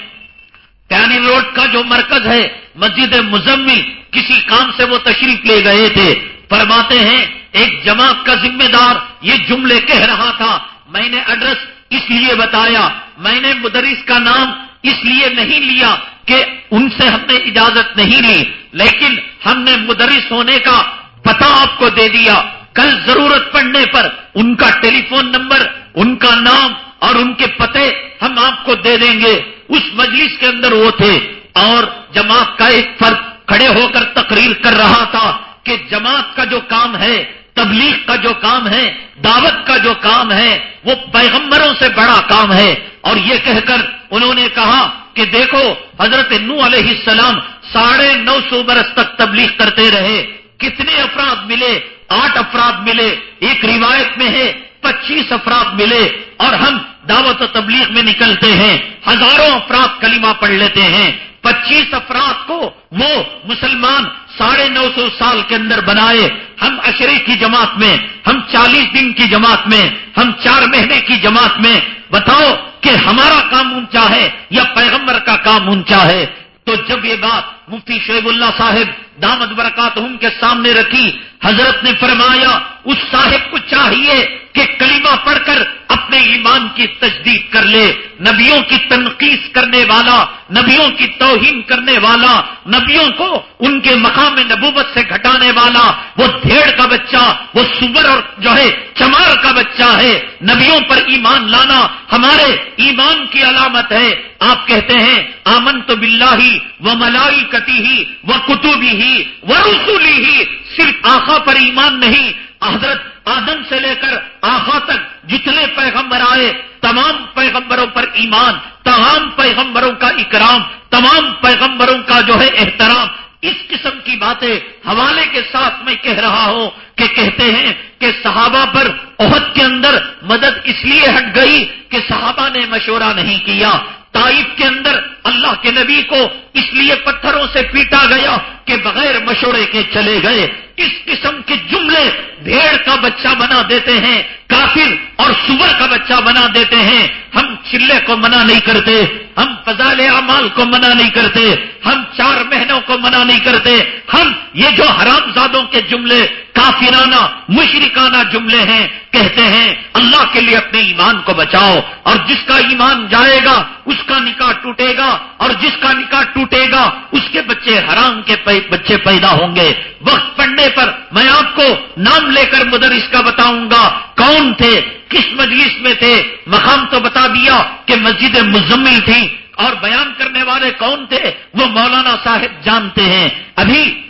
پیانی روڈ کا جو مرکز ہے، مسجد مزمل، کسی کام سے وہ تشریف لے گئے تھے۔ فرماتے ہیں، ایک جماعت کا ذمہ دار یہ جملے کہہ رہا تھا۔ میں نے ایڈریس اس لیے بتایا، میں نے مدرس کا نام اس لیے نہیں لیا کہ ان سے ہم نے اجازت نہیں لی، لیکن ہم نے مدرس ہونے کا پتا آپ کو دے دیا۔ کل ضرورت پڑنے پر ان کا ٹیلی فون نمبر، ان کا نام اور ان کے پتے ہم آپ کو دے دیں گے۔ اس مجلس کے اندر وہ تھے۔ اور جماعت کا ایک فرد کھڑے ہو کر تقریر کر رہا تھا کہ جماعت کا جو کام ہے، تبلیغ کا جو کام ہے، دعوت کا جو کام ہے، وہ پیغمبروں سے بڑا کام ہے۔ اور یہ کہہ کر انہوں نے کہا کہ دیکھو، حضرت نو علیہ السلام ساڑھے نو سو برس تک تبلیغ کرتے رہے۔ کتنے افراد ملے؟ آٹھ افراد ملے۔ ایک روایت میں ہے پچیس افراد ملے اور ہم دعوت و تبلیغ میں نکلتے ہیں، ہزاروں افراد کلمہ پڑھ لیتے ہیں۔ پچیس افراد کو وہ مسلمان ساڑھے نو سو سال کے اندر بنائے۔ ہم اشرے کی جماعت میں، ہم چالیس دن کی جماعت میں، ہم چار مہینے کی جماعت میں۔ بتاؤ کہ ہمارا کام اونچا ہے یا پیغمبر کا کام اونچا ہے؟ تو جب یہ بات مفتی شعیب اللہ صاحب دامد برکات کے سامنے رکھی حضرت نے فرمایا، اس صاحب کو چاہیے کہ کلمہ پڑھ کر اپنے ایمان کی تجدید کر لے، نبیوں کی تنقید کرنے والا، نبیوں کی توہین کرنے والا، نبیوں کو ان کے مقام نبوت سے گھٹانے والا، وہ دھیڑ کا بچہ، وہ سور اور جو ہے، چمار کا بچہ ہے۔ نبیوں پر ایمان لانا ہمارے ایمان کی علامت ہے۔ آپ کہتے ہیں آمن تو بلّہ ہی وہ ملائی کتی ہی وہ کتبی ہی وہ رسولی ہی صرف آخا پر ایمان نہیں، حضرت آدم سے لے کر آخا تک جتنے پیغمبر آئے، تمام پیغمبروں پر ایمان، تمام پیغمبروں کا اکرام، تمام پیغمبروں کا جو ہے احترام، اس قسم کی باتیں حوالے کے ساتھ میں کہہ رہا ہوں کہ کہتے ہیں کہ صحابہ پر عہد کے اندر مدد اس لیے ہٹ گئی کہ صحابہ نے مشورہ نہیں کیا۔ تائف کے اندر اللہ کے نبی کو اس لیے پتھروں سے پیٹا گیا کہ بغیر مشورے کے چلے گئے۔ اس قسم کے جملے بھیڑ کا بچہ بنا دیتے ہیں، کافر اور سور کا بچہ بنا دیتے ہیں۔ ہم چلے کو منع نہیں کرتے، ہم فضال اعمال کو منع نہیں کرتے، ہم چار مہینوں کو منع نہیں کرتے۔ ہم یہ جو حرام زادوں کے جملے، کافرانہ، مشرکانہ جملے ہیں، کہتے ہیں، اللہ کے لیے اپنے ایمان کو بچاؤ۔ اور جس کا ایمان جائے گا، اس کا نکاح ٹوٹے گا۔ اور جس کا نکاح ٹوٹے گا، اس کے بچے حرام کے بچے پیدا ہوں گے۔ وقت پڑنے پر میں آپ کو نام لے کر مدرس کا بتاؤں گا۔ کون تھے؟ کس مجلس میں تھے؟ مقام تو بتا دیا کہ مسجد مزمل تھی۔ اور بیان کرنے والے کون تھے؟ وہ مولانا صاحب جانتے ہیں۔ ابھی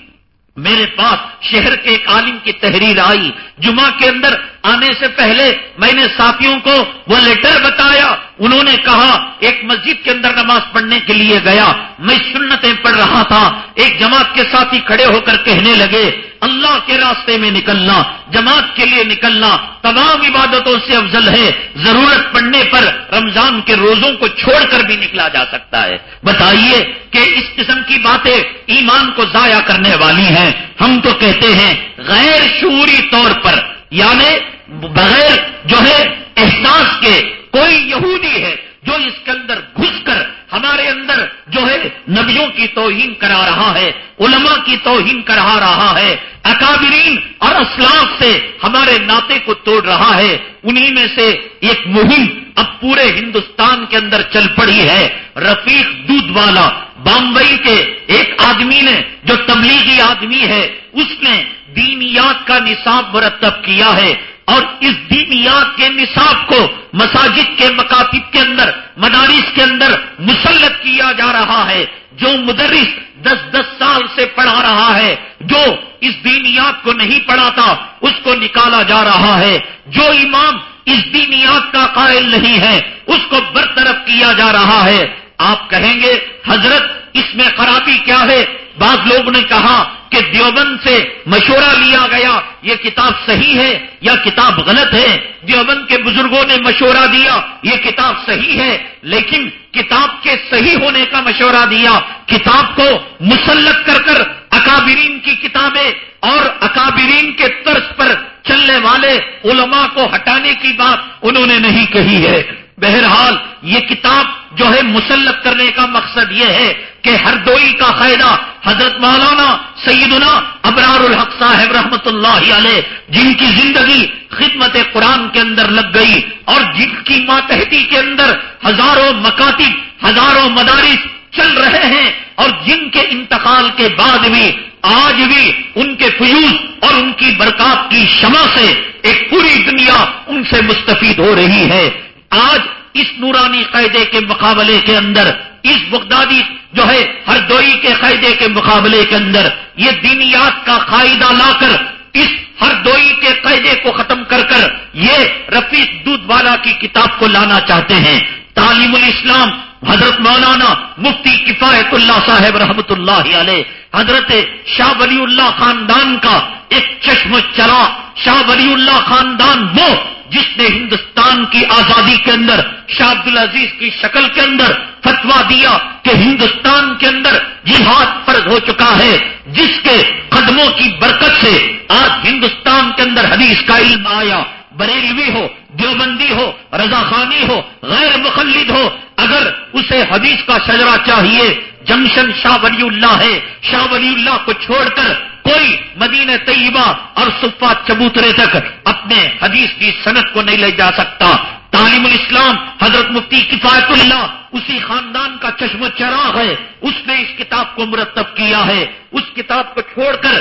میرے پاس شہر کے ایک عالم کی تحریر آئی۔ جمعہ کے اندر آنے سے پہلے میں نے ساتھیوں کو وہ لیٹر بتایا۔ انہوں نے کہا، ایک مسجد کے اندر نماز پڑھنے کے لیے گیا۔ میں سنتیں پڑھ رہا تھا۔ ایک جماعت کے ساتھی کھڑے ہو کر کہنے لگے اللہ کے راستے میں نکلنا، جماعت کے لیے نکلنا، تمام عبادتوں سے افضل ہے۔ ضرورت پڑنے پر رمضان کے روزوں کو چھوڑ کر بھی نکلا جا سکتا ہے۔ بتائیے کہ اس قسم کی باتیں ایمان کو ضائع کرنے والی ہیں۔ ہم تو کہتے ہیں غیر شعوری طور پر یعنی بغیر جو ہے احساس کے، کوئی یہودی ہے جو اس کے اندر گھس کر ہمارے اندر جو ہے نبیوں کی توہین کرا رہا ہے، علماء کی توہین کرا رہا ہے، اکابرین اور اسلاف سے ہمارے ناطے کو توڑ رہا ہے۔ انہی میں سے ایک مہم اب پورے ہندوستان کے اندر چل پڑی ہے۔ رفیق دودھ والا بامبئی کے ایک آدمی نے جو تبلیغی آدمی ہے، اس نے دینیات کا نصاب مرتب کیا ہے۔ اور اس دینیات کے نصاب کو مساجد کے مکاتب کے اندر، مدارس کے اندر مسلط کیا جا رہا ہے، جو مدرس دس دس سال سے پڑھا رہا ہے، جو اس دینیات کو نہیں پڑھاتا، اس کو نکالا جا رہا ہے۔ جو امام اس دینیات کا قائل نہیں ہے، اس کو برطرف کیا جا رہا ہے۔ آپ کہیں گے، حضرت، اس میں خرابی کیا ہے؟ بعض لوگ نے کہا کہ دیوبند سے مشورہ لیا گیا، یہ کتاب صحیح ہے یا کتاب غلط ہے؟ دیوبند کے بزرگوں نے مشورہ دیا، یہ کتاب صحیح ہے، لیکن کتاب کے صحیح ہونے کا مشورہ دیا۔ کتاب کو مسلط کر کر اکابرین کی کتابیں اور اکابرین کے طرز پر چلنے والے علماء کو ہٹانے کی بات انہوں نے نہیں کہی ہے۔ بہرحال، یہ کتاب جو ہے مسلط کرنے کا مقصد یہ ہے کہ ہر دوئی کا فائدہ حضرت مولانا سیدنا ابرار الحق صاحب رحمت اللہ علیہ، جن کی زندگی خدمت قرآن کے اندر لگ گئی اور جن کی ماتحتی کے اندر ہزاروں مکاتب، ہزاروں مدارس چل رہے ہیں اور جن کے انتقال کے بعد بھی، آج بھی ان کے فیوز اور ان کی برکات کی شمع سے ایک پوری دنیا ان سے مستفید ہو رہی ہے۔ آج اس نورانی قاعدے کے مقابلے کے اندر، اس بغدادی جو ہے ہر دوئی کے قاعدے کے مقابلے کے اندر یہ دینیات کا قاعدہ لا کر اس ہر دوئی کے قاعدے کو ختم کر کر یہ رفیق دودھ والا کی کتاب کو لانا چاہتے ہیں۔ تعلیم الاسلام، حضرت مولانا مفتی کفایت اللہ صاحب رحمت اللہ علیہ، حضرت شاہ ولی اللہ خاندان کا ایک چشم چلا شاہ ولی اللہ خاندان وہ جس نے ہندوستان کی آزادی کے اندر، شاہ عبد العزیز کی شکل کے اندر فتوا دیا کہ ہندوستان کے اندر جہاد فرض ہو چکا ہے، جس کے قدموں کی برکت سے آج ہندوستان کے اندر حدیث کا علم آیا۔ بریلوی ہو، دیوبندی ہو رضا خانی ہو، غیر مخلد ہو، اگر اسے حدیث کا شجرا چاہیے جنکشن شاہ ولی اللہ ہے۔ شاہ ولی اللہ کو چھوڑ کر کوئی مدینہ طیبہ اور صفا چبوترے تک اپنے حدیث کی صنعت کو نہیں لے جا سکتا۔ تعلیم الاسلام حضرت مفتی کفایت اللہ اسی خاندان کا چشم و چراغ ہے۔ اس نے اس کتاب کو مرتب کیا ہے۔ اس کتاب کو چھوڑ کر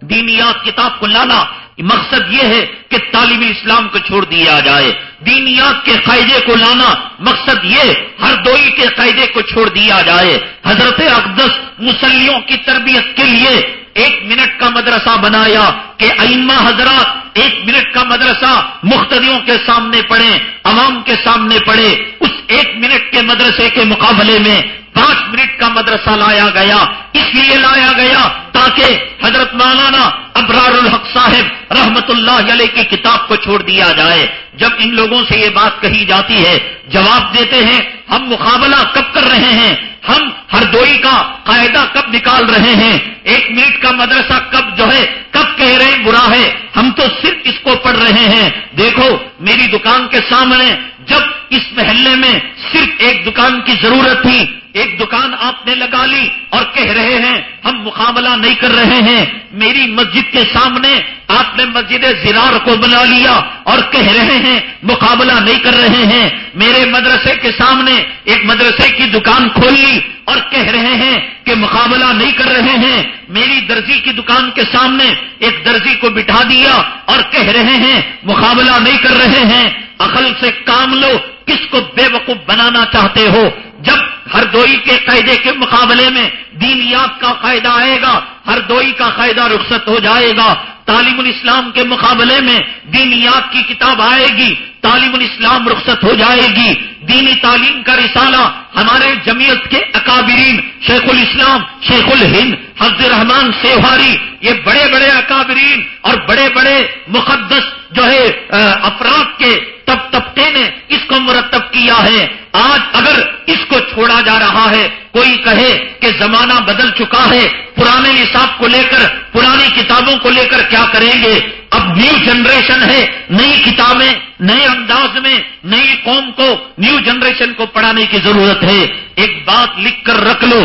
دینیات کتاب کو لانا۔ مقصد یہ ہے کہ تعلیم اسلام کو چھوڑ دیا جائے۔ دینیات کے قاعدے کو لانا مقصد یہ، ہر دوئی کے قاعدے کو چھوڑ دیا جائے۔ حضرت اقدس مسلیوں کی تربیت کے لیے ایک منٹ کا مدرسہ بنایا کہ ائمہ حضرات ایک منٹ کا مدرسہ مختلفوں کے سامنے پڑھیں، عوام کے سامنے پڑھے اس ایک منٹ کے مدرسے کے مقابلے میں پانچ منٹ کا مدرسہ لایا گیا، اس لیے لایا گیا تاکہ حضرت مولانا ابرار الحق صاحب رحمت اللہ علیہ کی کتاب کو چھوڑ دیا جائے۔ جب ان لوگوں سے یہ بات کہی جاتی ہے، جواب دیتے ہیں، ہم مقابلہ کب کر رہے ہیں؟ ہم ہر دوئی کا قاعدہ کب نکال رہے ہیں؟ ایک منٹ کا مدرسہ کب جو ہے، کب کہہ رہے ہیں، برا ہے۔ ہم تو صرف اس کو پڑھ رہے ہیں۔ دیکھو، میری دکان کے سامنے جب اس محلے میں صرف ایک دکان کی ضرورت تھی ایک دکان آپ نے لگا لی اور کہہ رہے ہیں، ہم مقابلہ نہیں کر رہے ہیں۔ میری مسجد کے سامنے آپ نے مسجد زرار کو بنا لیا اور کہہ رہے ہیں، مقابلہ نہیں کر رہے ہیں۔ میرے مدرسے کے سامنے ایک مدرسے کی دکان کھول لی اور کہہ رہے ہیں کہ مقابلہ نہیں کر رہے ہیں۔ میری درزی کی دکان کے سامنے ایک درزی کو بٹھا دیا اور کہہ رہے ہیں، مقابلہ نہیں کر رہے ہیں۔ عقل سے کام لو، کس کو بے وقوف بنانا چاہتے ہو؟ جب ہر دوئی کے قاعدے کے مقابلے میں دینیات کا قاعدہ آئے گا، ہر دوئی کا قاعدہ رخصت ہو جائے گا، تعلیم الاسلام کے مقابلے میں دینیات کی کتاب آئے گی، تعلیم الاسلام رخصت ہو جائے گی دینی تعلیم کا رسالہ ہمارے جمعیت کے اکابرین، شیخ الاسلام، شیخ الہند حفظ رحمان سیواری، یہ بڑے بڑے اکابرین اور بڑے بڑے مقدس جو ہے افراد کے تب طبقے نے اس کو مرتب کیا ہے۔ آج اگر اس کو چھوڑا جا رہا ہے، کوئی کہے کہ زمانہ بدل چکا ہے، پرانے نصاب کو لے کر، پرانی کتابوں کو لے کر کیا کریں گے؟ اب نیو جنریشن ہے، نئی کتابیں، نئے انداز میں، نئی قوم کو، نیو جنریشن کو پڑھانے کی ضرورت ہے، ایک بات لکھ کر رکھ لو۔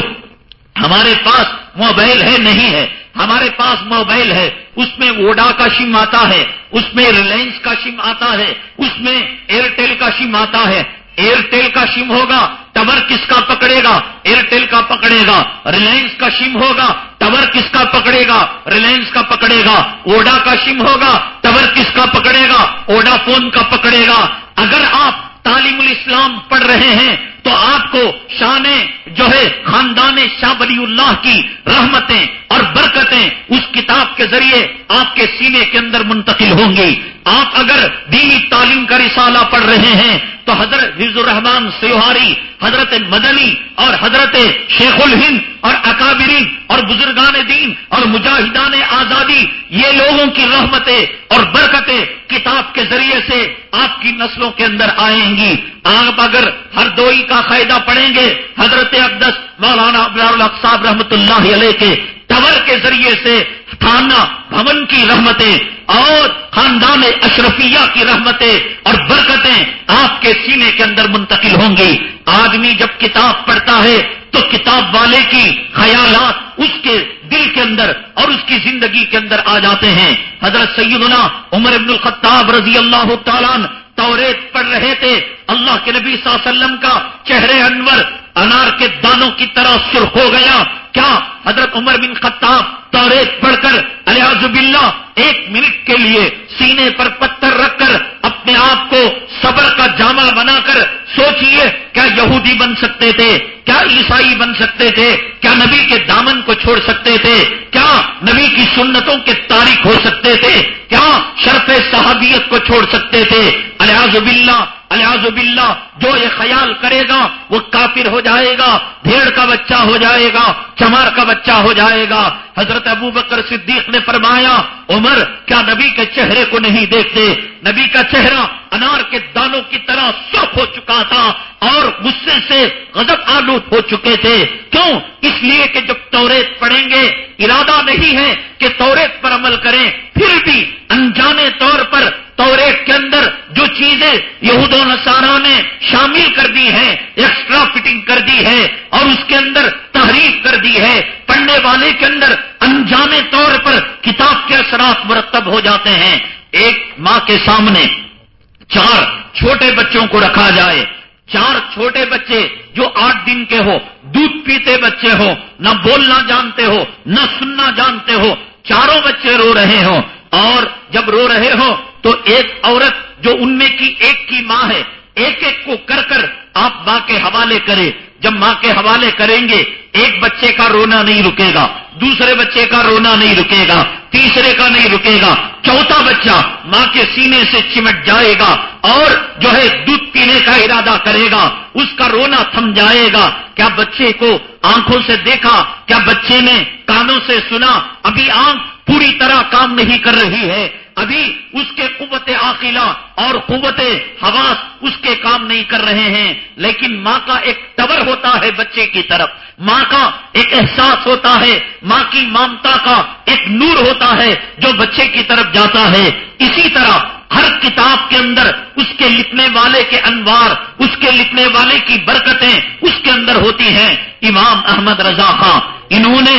ہمارے پاس موبائل ہے، نہیں ہے۔ ہمارے پاس موبائل ہے۔ اس میں ووڈا کا سم آتا ہے، اس میں ریلائنس کا سم آتا ہے، اس میں ایئرٹیل کا سم آتا ہے۔ ایئرٹیل کا سم ہوگا ٹور کس کا پکڑے گا؟ ایئرٹیل کا پکڑے گا۔ ریلائنس کا سم ہوگا ٹور کس کا پکڑے گا؟ ریلائنس کا پکڑے گا۔ اوڈا کا سم ہوگا ٹور کس کا پکڑے گا؟ اوڈا فون کا پکڑے گا۔ اگر آپ تعلیم الاسلام پڑھ رہے ہیں، تو آپ کو شان جو ہے خاندان شاہ ولی اللہ کی رحمتیں اور برکتیں اس کتاب کے ذریعے آپ کے سینے کے اندر منتقل ہوں گی۔ آپ اگر دینی تعلیم کا رسالہ پڑھ رہے ہیں، تو حضرت حضر الرحمان سیوہاری حضرت مدنی اور حضرت شیخ الہند اور اکابرین اور بزرگان دین اور مجاہدان آزادی، یہ لوگوں کی رحمتیں اور برکتیں کتاب کے ذریعے سے آپ کی نسلوں کے اندر آئیں گی۔ آپ اگر ہر دوئی کا قاعدہ پڑھیں گے، حضرت اقدس مولانا الق صاحب رحمۃ اللہ علیہ کے ٹور کے ذریعے سے تھانہ، بھون کی رحمتیں اور خاندان اشرفیہ کی رحمتیں اور برکتیں آپ کے سینے کے اندر منتقل ہوں گی۔ آج آدمی جب کتاب پڑھتا ہے تو کتاب والے کی خیالات اس کے دل کے اندر اور اس کی زندگی کے اندر آ جاتے ہیں۔ حضرت سیدنا عمر ابن الخطاب رضی اللہ تعالیٰ توریت پڑھ رہے تھے۔ اللہ کے نبی صلی اللہ علیہ وسلم کا چہرے انور انار کے دانوں کی طرح سرخ ہو گیا۔ کیا حضرت عمر بن خطاب توریت پڑھ کر الحاظ باللہ ایک منٹ کے لیے سینے پر پتھر رکھ کر اپنے آپ کو صبر کا جامع بنا کر سوچئے، کیا یہودی بن سکتے تھے؟ کیا عیسائی بن سکتے تھے؟ کیا نبی کے دامن کو چھوڑ سکتے تھے؟ کیا نبی کی سنتوں کے تاریخ ہو سکتے تھے؟ کیا شرف صحابیت کو چھوڑ سکتے تھے؟ الحاظ باللہ الیاز باللہ، جو یہ خیال کرے گا، وہ کافر ہو جائے گا، بھیڑ کا بچہ ہو جائے گا، چمار کا بچہ ہو جائے گا۔ حضرت ابو بکر صدیق نے فرمایا، عمر، کیا نبی کے چہرے کو نہیں دیکھتے؟ نبی کا چہرہ انار کے دانوں کی طرح سرخ ہو چکا تھا اور غصے سے غضب آلود ہو چکے تھے۔ کیوں؟ اس لیے کہ جب توریت پڑھیں گے، ارادہ نہیں ہے کہ توریت پر عمل کریں، پھر بھی انجانے طور پر توریت کے اندر جو چیزیں یہود و نصارہ نے شامل کر دی ہیں ایکسٹرا فٹنگ کر دی ہے اور اس کے اندر تحریف کر دی ہے پڑھنے والے کے اندر انجانے طور پر کتاب کے اثرات مرتب ہو جاتے ہیں۔ ایک ماں کے سامنے چار چھوٹے بچوں کو رکھا جائے۔ چار چھوٹے بچے جو آٹھ دن کے ہو دودھ پیتے بچے ہو نہ بولنا جانتے ہو نہ سننا جانتے ہو چاروں بچے رو رہے ہوں اور جب رو رہے ہو تو ایک عورت جو ان میں کی ایک کی ماں ہے، ایک ایک کو کر کر آپ ماں کے حوالے کرے جب ماں کے حوالے کریں گے، ایک بچے کا رونا نہیں رکے گا، دوسرے بچے کا رونا نہیں رکے گا، تیسرے کا نہیں رکے گا، چوتھا بچہ ماں کے سینے سے چمٹ جائے گا اور جو ہے دودھ پینے کا ارادہ کرے گا، اس کا رونا تھم جائے گا۔ کیا بچے کو آنکھوں سے دیکھا؟ کیا بچے نے کانوں سے سنا؟ ابھی آنکھ پوری طرح کام نہیں کر رہی ہے۔ ابھی اس کے قوت عاقلہ اور قوت حواس اس کے کام نہیں کر رہے ہیں، لیکن ماں کا ایک ٹور ہوتا ہے بچے کی طرف۔ ماں کا ایک احساس ہوتا ہے، ماں کی مامتا کا ایک نور ہوتا ہے جو بچے کی طرف جاتا ہے۔ اسی طرح ہر کتاب کے اندر اس کے لکھنے والے کے انوار، اس کے لکھنے والے کی برکتیں اس کے اندر ہوتی ہیں۔ امام احمد رضا خان، انہوں نے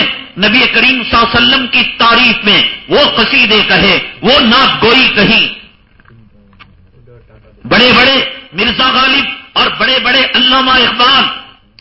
نبی کریم صلی اللہ علیہ وسلم کی تعریف میں وہ قصیدے کہے، وہ ناک گوئی کہی۔ بڑے بڑے مرزا غالب اور بڑے بڑے علامہ اقبال،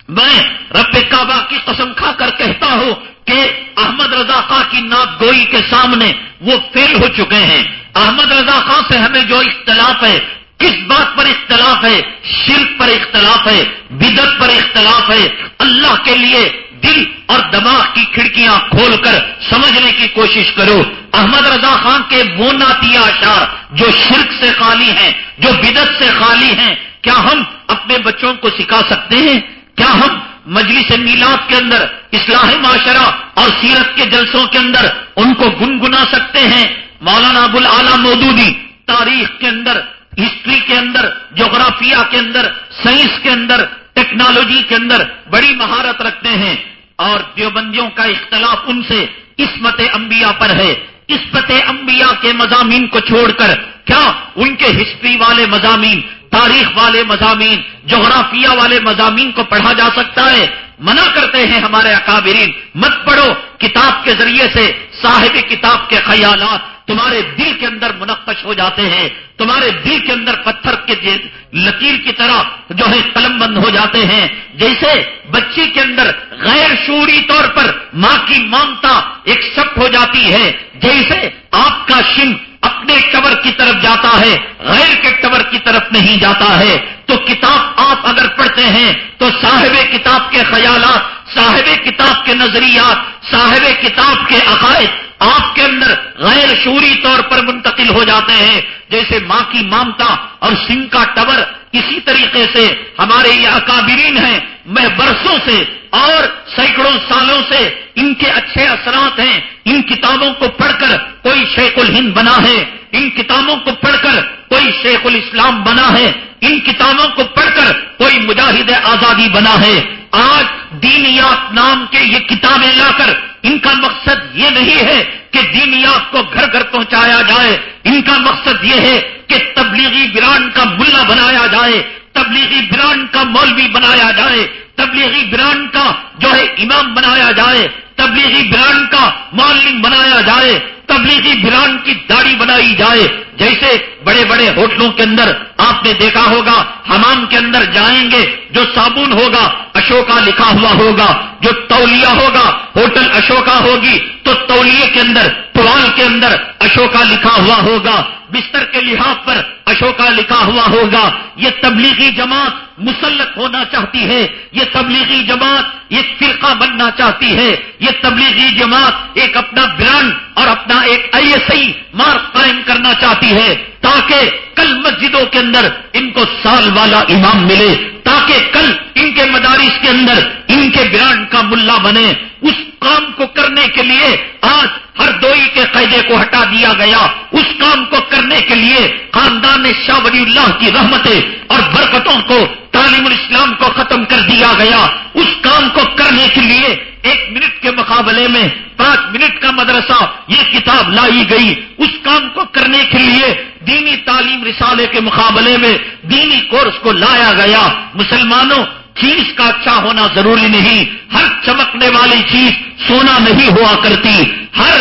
میں رب کعبہ کی قسم کھا کر کہتا ہوں کہ احمد رضا خان کی ناک گوئی کے سامنے وہ فیل ہو چکے ہیں۔ احمد رضا خان سے ہمیں جو اختلاف ہے، کس بات پر اختلاف ہے؟ شرک پر اختلاف ہے بدت پر اختلاف ہے۔ اللہ کے لیے دل اور دماغ کی کھڑکیاں کھول کر سمجھنے کی کوشش کرو۔ احمد رضا خان کے وہ ناتیہ اشار جو شرک سے خالی ہیں، جو بدت سے خالی ہیں، کیا ہم اپنے بچوں کو سکھا سکتے ہیں؟ کیا ہم مجلس میلاد کے اندر اصلاح معاشرہ اور سیرت کے جلسوں کے اندر ان کو گنگنا سکتے ہیں؟ مولانا ابو مودودی، تاریخ کے اندر، ہسٹری کے اندر، جغرافیہ کے اندر، سائنس کے اندر، ٹیکنالوجی کے اندر بڑی مہارت رکھتے ہیں۔ اور دیوبندیوں کا اختلاف ان سے اسمت انبیاء پر ہے۔ اسمت انبیاء کے مضامین کو چھوڑ کر، کیا ان کے ہسٹری والے مضامین، تاریخ والے مضامین، جغرافیہ والے مضامین کو پڑھا جا سکتا ہے؟ منع کرتے ہیں ہمارے اکابرین۔ مت پڑھو کتاب کے ذریعے سے، صاحب کتاب کے خیالات تمہارے دل کے اندر منقش ہو جاتے ہیں، تمہارے دل کے اندر پتھر کے لکیر کی طرح جو ہے قلم بند ہو جاتے ہیں۔ جیسے بچی کے اندر غیر شوری طور پر ماں کی مامتا ایک سخت ہو جاتی ہے، جیسے آپ کا شم اپنے کور کی طرف جاتا ہے، غیر کے کور کی طرف نہیں جاتا ہے۔ تو کتاب آپ اگر پڑھتے ہیں تو صاحب کتاب کے خیالات، صاحب کتاب کے نظریات، صاحب کتاب کے عقائد آپ کے اندر غیر شوری طور پر منتقل ہو جاتے ہیں، جیسے ماں کی مامتا اور سنگھ کا ٹور، اسی طریقے سے ہمارے یہ اکابرین ہیں۔ میں برسوں سے اور سینکڑوں سالوں سے ان کے اچھے اثرات ہیں۔ ان کتابوں کو پڑھ کر کوئی شیخ الہند بنا ہے۔ ان کتابوں کو پڑھ کر کوئی شیخ الاسلام بنا ہے۔ ان کتابوں کو پڑھ کر کوئی مجاہد آزادی بنا ہے۔ آج دینیات نام کے یہ کتابیں لا کر ان کا مقصد یہ نہیں ہے کہ دینیات کو گھر گھر پہنچایا جائے، ان کا مقصد یہ ہے کہ تبلیغی برانڈ کا ملا بنایا جائے، تبلیغی برانڈ کا مولوی بنایا جائے، تبلیغی برانڈ کا جو ہے امام بنایا جائے۔ تبلیغی برانڈ کا معلم بنایا جائے، تبلیغی برانڈ کی داڑھی بنائی جائے۔ جیسے بڑے بڑے ہوٹلوں کے اندر آپ نے دیکھا ہوگا، حمام کے اندر جائیں گے، جو صابن ہوگا، اشوکا لکھا ہوا ہوگا، جو تولیہ ہوگا، ہوٹل اشوکا ہوگی، تو تولیے کے اندر ٹوال کے اندر اشوکا لکھا ہوا ہوگا، بستر کے لحاظ پر اشوکا لکھا ہوا ہوگا۔ یہ تبلیغی جماعت مسلط ہونا چاہتی ہے، یہ تبلیغی جماعت ایک فرقہ بننا چاہتی ہے۔ یہ تبلیغی جماعت ایک اپنا برانڈ اور اپنا ایک ایسی مارک قائم کرنا چاہتی ہے، تاکہ کل مسجدوں کے اندر ان کو سال والا امام ملے، تاکہ کل ان کے مدارس کے اندر ان کے برانڈ کا ملا بنے۔ اس کام کو کرنے کے لیے آج ہر دوئی کے قیدے کو ہٹا دیا گیا۔ اس کام کو کرنے کے لیے خاندان شاہ ولی اللہ کی رحمتیں اور برکتوں کو تعلیم الاسلام کو ختم کر دیا گیا۔ اس کام کو کرنے کے لیے ایک منٹ کے مقابلے میں پانچ منٹ کا مدرسہ یہ کتاب لائی گئی۔ اس کام کو کرنے کے لیے دینی تعلیم رسالے کے مقابلے میں دینی کورس کو لایا گیا۔ مسلمانوں چیز کا اچھا ہونا ضروری نہیں۔ ہر چمکنے والی چیز سونا نہیں ہوا کرتی۔ ہر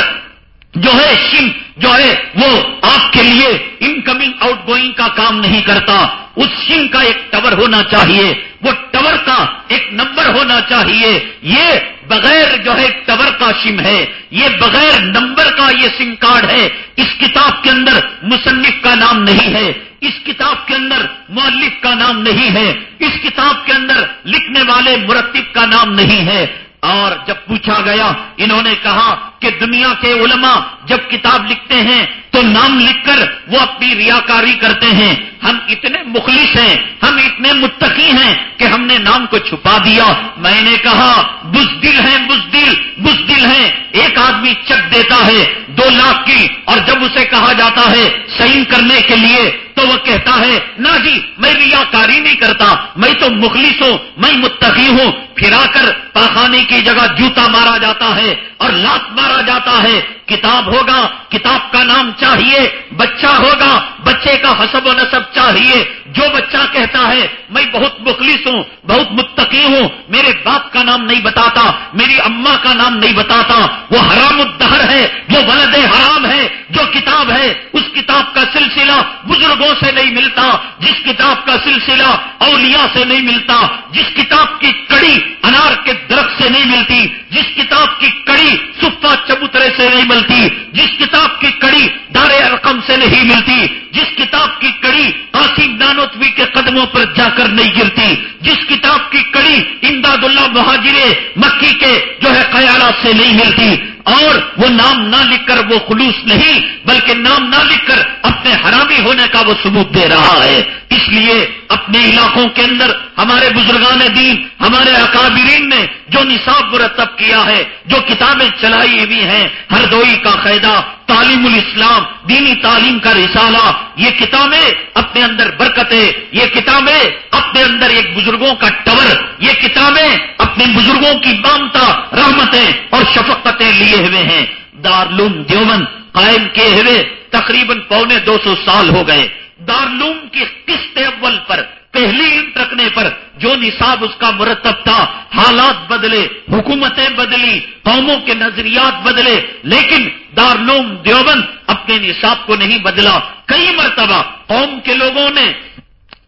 جو ہے سم جو ہے وہ آپ کے لیے انکمنگ آؤٹ گوئنگ کا کام نہیں کرتا۔ اس سم کا ایک ٹور ہونا چاہیے۔ وہ ٹور کا ایک نمبر ہونا چاہیے۔ یہ بغیر جو ہے ٹور کا سم ہے۔ یہ بغیر نمبر کا یہ سم کارڈ ہے۔ اس کتاب کے اندر مصنف کا نام نہیں ہے۔ اس کتاب کے اندر مؤلف کا نام نہیں ہے، اس کتاب کے اندر لکھنے والے مرتب کا نام نہیں ہے۔ اور جب پوچھا گیا، انہوں نے کہا کہ دنیا کے علماء جب کتاب لکھتے ہیں تو نام لکھ کر وہ اپنی ریاکاری کرتے ہیں۔ ہم اتنے مخلص ہیں، ہم اتنے متقی ہیں کہ ہم نے نام کو چھپا دیا۔ میں نے کہا، بزدل ہیں بزدل بزدل ہیں۔ ایک آدمی چک دیتا ہے دو لاکھ کی اور جب اسے کہا جاتا ہے سائن کرنے کے لیے تو وہ کہتا ہے، نہ جی میں ریا کاری نہیں کرتا، میں تو مخلص ہوں، میں متقی ہوں۔ پھرا کر پاخانے کی جگہ جوتا مارا جاتا ہے۔ اور لات مارا جاتا ہے کتاب ہوگا، کتاب کا نام چاہیے، بچہ ہوگا، بچے کا حسب و نصب چاہیے۔ جو بچہ کہتا ہے، میں بہت مخلص ہوں، بہت متقی ہوں، میرے باپ کا نام نہیں بتاتا، میری اما کا نام نہیں بتاتا، وہ حرام الدہر ہے، وہ ولد حرام ہے، جو کتاب ہے، اس کتاب کا سلسلہ بزرگوں سے نہیں ملتا، جس کتاب کا سلسلہ اولیاء سے نہیں ملتا، جس کتاب کی کڑی انار کے درخت سے نہیں ملتی، جس کتاب کی کڑی سفا چبوترے سے نہیں ملتی۔ جس کتاب کی کڑی دار رقم سے نہیں ملتی، جس کتاب کی کڑی قاسم دانوتوی کے قدموں پر جا کر نہیں گرتی، جس کتاب کی کڑی امداد اللہ مہاجر مکی کے جو ہے خیالات سے نہیں ملتی اور وہ نام نہ لکھ کر وہ خلوص نہیں، بلکہ نام نہ لکھ کر اپنے حرامی ہونے کا وہ ثبوت دے رہا ہے۔ اس لیے اپنے علاقوں کے اندر ہمارے بزرگان دین، ہمارے اکابرین نے جو نصاب مرتب کیا ہے، جو کتابیں چلائی ہوئی ہیں، ہر دوئی کا قاعدہ، تعلیم الاسلام، دینی تعلیم کا رسالہ، یہ کتابیں اپنے اندر برکتیں، یہ کتابیں اپنے اندر ایک بزرگوں کا ٹور، یہ کتابیں اپنے بزرگوں کی بامتا رحمتیں اور شفقتیں لیے ہوئے ہیں۔ دارلوم دیوبند قائم کیے ہوئے تقریباً پونے دو سو سال ہو گئے۔ دارلوم کی قسط اول پر، پہلی اینٹ رکھنے پر جو نصاب اس کا مرتب تھا، حالات بدلے، حکومتیں بدلی، قوموں کے نظریات بدلے، لیکن دارلوم دیوبند اپنے نصاب کو نہیں بدلا۔ کئی مرتبہ قوم کے لوگوں نے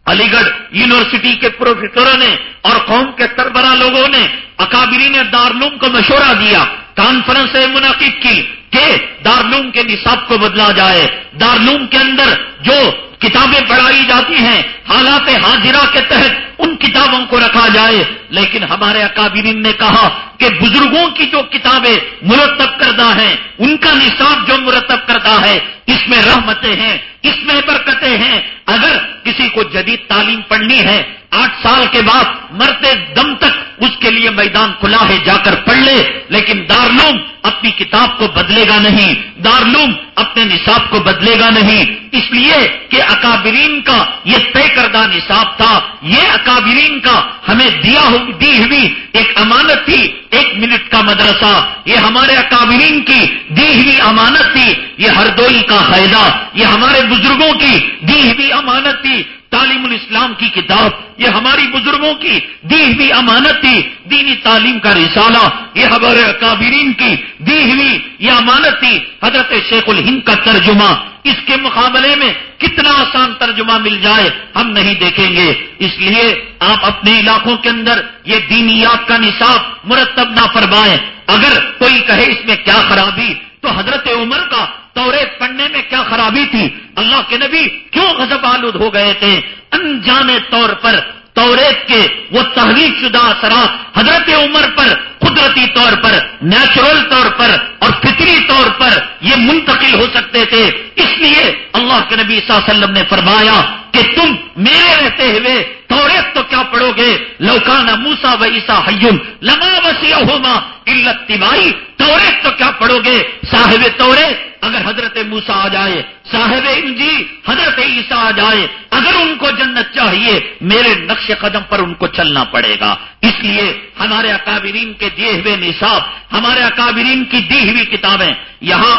علی گڑھ یونیورسٹی کے پروفیسروں نے اور قوم کے سربراہ لوگوں نے اکابرین نے دارلوم کو مشورہ دیا، کانفرنس منعقد کی کہ دارلوم کے نصاب کو بدلا جائے۔ دارلوم کے اندر جو کتابیں پڑھائی جاتی ہیں، حالات حاضرہ کے تحت ان کتابوں کو رکھا جائے۔ لیکن ہمارے اکابرین نے کہا کہ بزرگوں کی جو کتابیں مرتب کردہ ہیں، ان کا نصاب جو مرتب کرتا ہے، اس میں رحمتیں ہیں، اس میں برکتیں ہیں۔ اگر کسی کو جدید تعلیم پڑھنی ہے، آٹھ سال کے بعد مرتے دم تک اس کے لیے میدان کھلا ہے، جا کر پڑھ لے۔ لیکن دارلوم اپنی کتاب کو بدلے گا نہیں۔ دارلوم اپنے نصاب کو بدلے گا نہیں۔ اس لیے کہ اکابرین کا یہ طے کردہ نصاب تھا۔ یہ اکابرین کا ہمیں دیا دی ہوئی ایک امانت تھی، ایک منٹ کا مدرسہ۔ یہ ہمارے اکابرین کی دی ہوئی امانت تھی، یہ ہر دوئی کا فائدہ یہ ہمارے بزرگوں کی دی ہوئی امانت تھی۔ تعلیم الاسلام کی کتاب، یہ ہماری بزرگوں کی دی ہوئی امانت تھی، دینی تعلیم کا رسالہ، یہ ہمارے اکابرین کی دی ہوئی یہ امانت تھی۔ حضرت شیخ الہند کا ترجمہ، اس کے مقابلے میں کتنا آسان ترجمہ مل جائے، ہم نہیں دیکھیں گے۔ اس لیے آپ اپنے علاقوں کے اندر یہ دینیات کا نصاب مرتب نہ فرمائیں۔ اگر کوئی کہے اس میں کیا خرابی تو حضرت عمر کا توریت پڑھنے میں کیا خرابی تھی؟ اللہ کے نبی کیوں غضب آلود ہو گئے تھے؟ انجانے طور پر توریت کے وہ تحریر شدہ اثرات حضرت عمر پر قدرتی طور پر نیچرل طور پر اور فطری طور پر یہ منتقل ہو سکتے تھے۔ اس لیے اللہ کے نبی صلی اللہ علیہ وسلم نے فرمایا کہ تم میرے رہتے ہوئے توریت تو کیا پڑھو گے؟ لوکانا موسا و عیسا حیم لما وسیع ہوما علت تبائی توریت تو کیا پڑھو گے؟ صاحب توریت اگر حضرت موسا آ جائے، صاحب انجی حضرت عیسیٰ آ جائے، اگر ان کو جنت چاہیے، میرے نقش قدم پر ان کو چلنا پڑے گا۔ اس لیے ہمارے اکابرین کے دیے ہوئے نصاب، ہمارے اکابرین کی دی ہوئی کتابیں یہاں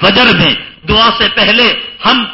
فجر میں۔ دعا سے پہلے ہم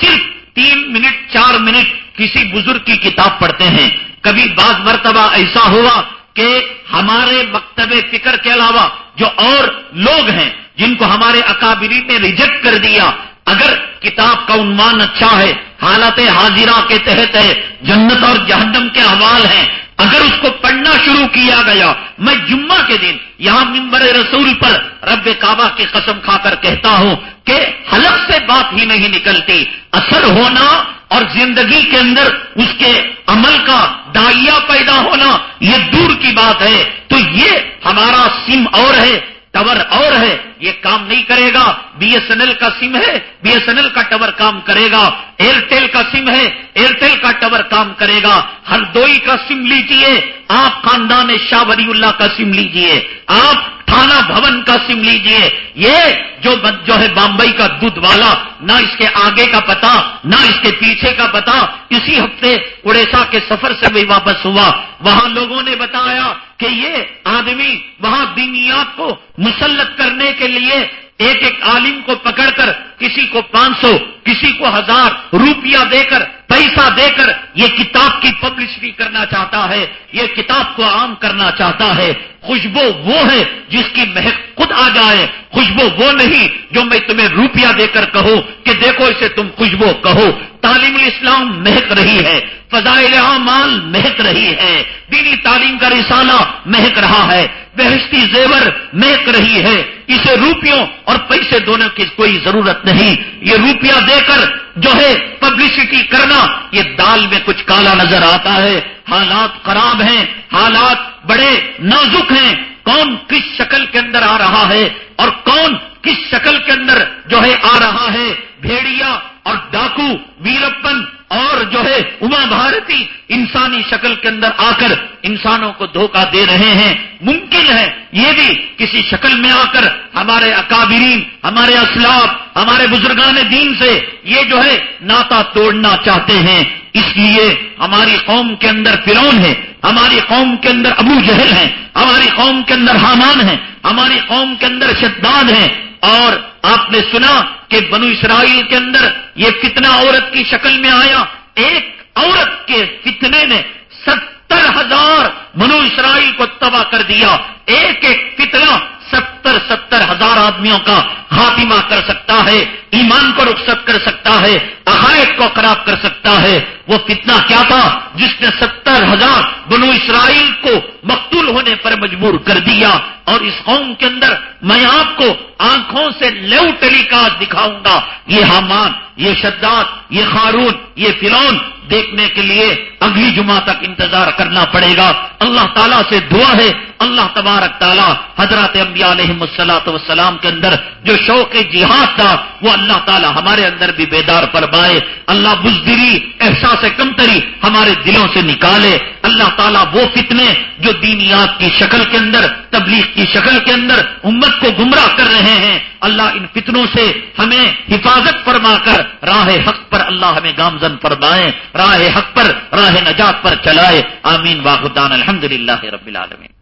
صرف تین منٹ، چار منٹ کسی بزرگ کی کتاب پڑھتے ہیں۔ کبھی بعض مرتبہ ایسا ہوا کہ ہمارے مکتب فکر کے علاوہ جو اور لوگ ہیں جن کو ہمارے اکابری نے ریجیکٹ کر دیا، اگر کتاب کا عنوان اچھا ہے، حالت حاضرہ کے تحت ہے، جنت اور جہنم کے حوال ہیں اگر اس کو پڑھنا شروع کیا گیا، میں جمعہ کے دن یہاں ممبر رسول پر رب کعبہ کی قسم کھا کر کہتا ہوں کہ حلق سے بات ہی نہیں نکلتی، اثر ہونا اور زندگی کے اندر اس کے عمل کا دائیا پیدا ہونا، یہ دور کی بات ہے۔ تو یہ ہمارا سم اور ہے۔ ٹور اور ہے، یہ کام نہیں کرے گا۔ بی ایس این ایل کا سم ہے بی ایس این ایل کا ٹور کام کرے گا۔ ایئرٹیل کا سم ہے ایئرٹیل کا ٹور کام کرے گا۔ ہر دوئی کا سم لیجیے۔ آپ خاندان شاہ ولی اللہ کا سم لیجیے۔ آپ تھانہ بھون کا سم لیجیے۔ یہ جو جو ہے بامبئی کا دودھ والا، نہ اس کے آگے کا پتا، نہ اس کے پیچھے کا پتا، اسی ہفتے اڑیسہ کے سفر سے بھی واپس ہوا۔ وہاں لوگوں نے بتایا کہ یہ آدمی وہاں دینیات کو مسلط کرنے کے لیے ایک ایک عالم کو پکڑ کر کسی کو پانچ سو کسی کو ہزار روپیہ دے کر، پیسہ دے کر یہ کتاب کی پبلسٹی کرنا چاہتا ہے، یہ کتاب کو عام کرنا چاہتا ہے۔ خوشبو وہ ہے جس کی مہک خود آ جائے۔ خوشبو وہ نہیں جو میں تمہیں روپیہ دے کر کہوں کہ دیکھو اسے تم خوشبو کہو۔ تعلیم الاسلام مہک رہی ہے۔ فضائل اعمال مہک رہی ہے۔ دینی تعلیم کا رسالہ مہک رہا ہے۔ بہشتی زیور مہک رہی ہے۔ اسے روپیوں اور پیسے دونوں کی کوئی ضرورت نہیں۔ یہ روپیہ دے کر جو ہے پبلسٹی کرنا، یہ دال میں کچھ کالا نظر آتا ہے۔ حالات خراب ہیں۔ حالات بڑے نازک ہیں۔ کون کس شکل کے اندر آ رہا ہے اور کون کس شکل کے اندر جو ہے آ رہا ہے؟ بھیڑیا اور ڈاکو، ویرپن اور جو ہے اما بھارتی انسانی شکل کے اندر آ کر انسانوں کو دھوکہ دے رہے ہیں۔ ممکن ہے یہ بھی کسی شکل میں آ کر ہمارے اکابرین، ہمارے اسلاف، ہمارے بزرگان دین سے یہ جو ہے ناتا توڑنا چاہتے ہیں۔ اس لیے ہماری قوم کے اندر فرون ہے، ہماری قوم کے اندر ابو جہل ہے، ہماری قوم کے اندر حامان ہے، ہماری قوم کے اندر شداد ہے۔ اور آپ نے سنا کہ بنو اسرائیل کے اندر یہ فتنہ عورت کی شکل میں آیا؟ ایک عورت کے فتنے نے ستر ہزار بنو اسرائیل کو تباہ کر دیا۔ ایک ایک فتنہ ستر ستر ہزار آدمیوں کا خاتمہ کر سکتا ہے۔ ایمان کو رخصت کر سکتا ہے، عقائد کو خراب کر سکتا ہے۔ وہ فتنہ کیا تھا، جس نے ستر ہزار بنو اسرائیل کو مقتول ہونے پر مجبور کر دیا۔ اور اس قوم کے اندر میں آپ کو آنکھوں سے لیو ٹیلی کاسٹ دکھاؤں گا۔ یہ حامان، یہ شداد، یہ خارون، یہ فرون دیکھنے کے لیے اگلی جمعہ تک انتظار کرنا پڑے گا۔ اللہ تعالیٰ سے دعا ہے۔ اللہ تبارک تعالیٰ حضرات انبیاء علیہ السلاۃ وسلام کے اندر جو شوق جہاد تھا، وہ اللہ تعالیٰ ہمارے اندر بھی بیدار پر بائے اللہ بزدری احساس کمتری ہمارے دلوں سے نکالے۔ اللہ تعالیٰ وہ فتنے جو دینیات کی شکل کے اندر، تبلیغ کی شکل کے اندر امت کو گمراہ کر رہے ہیں۔ اللہ ان فتنوں سے ہمیں حفاظت فرما کر راہ حق پر اللہ ہمیں گامزن فرمائے، راہ حق پر، راہ نجات پر چلائے۔ آمین واخدان الحمد للہ رب العالمین۔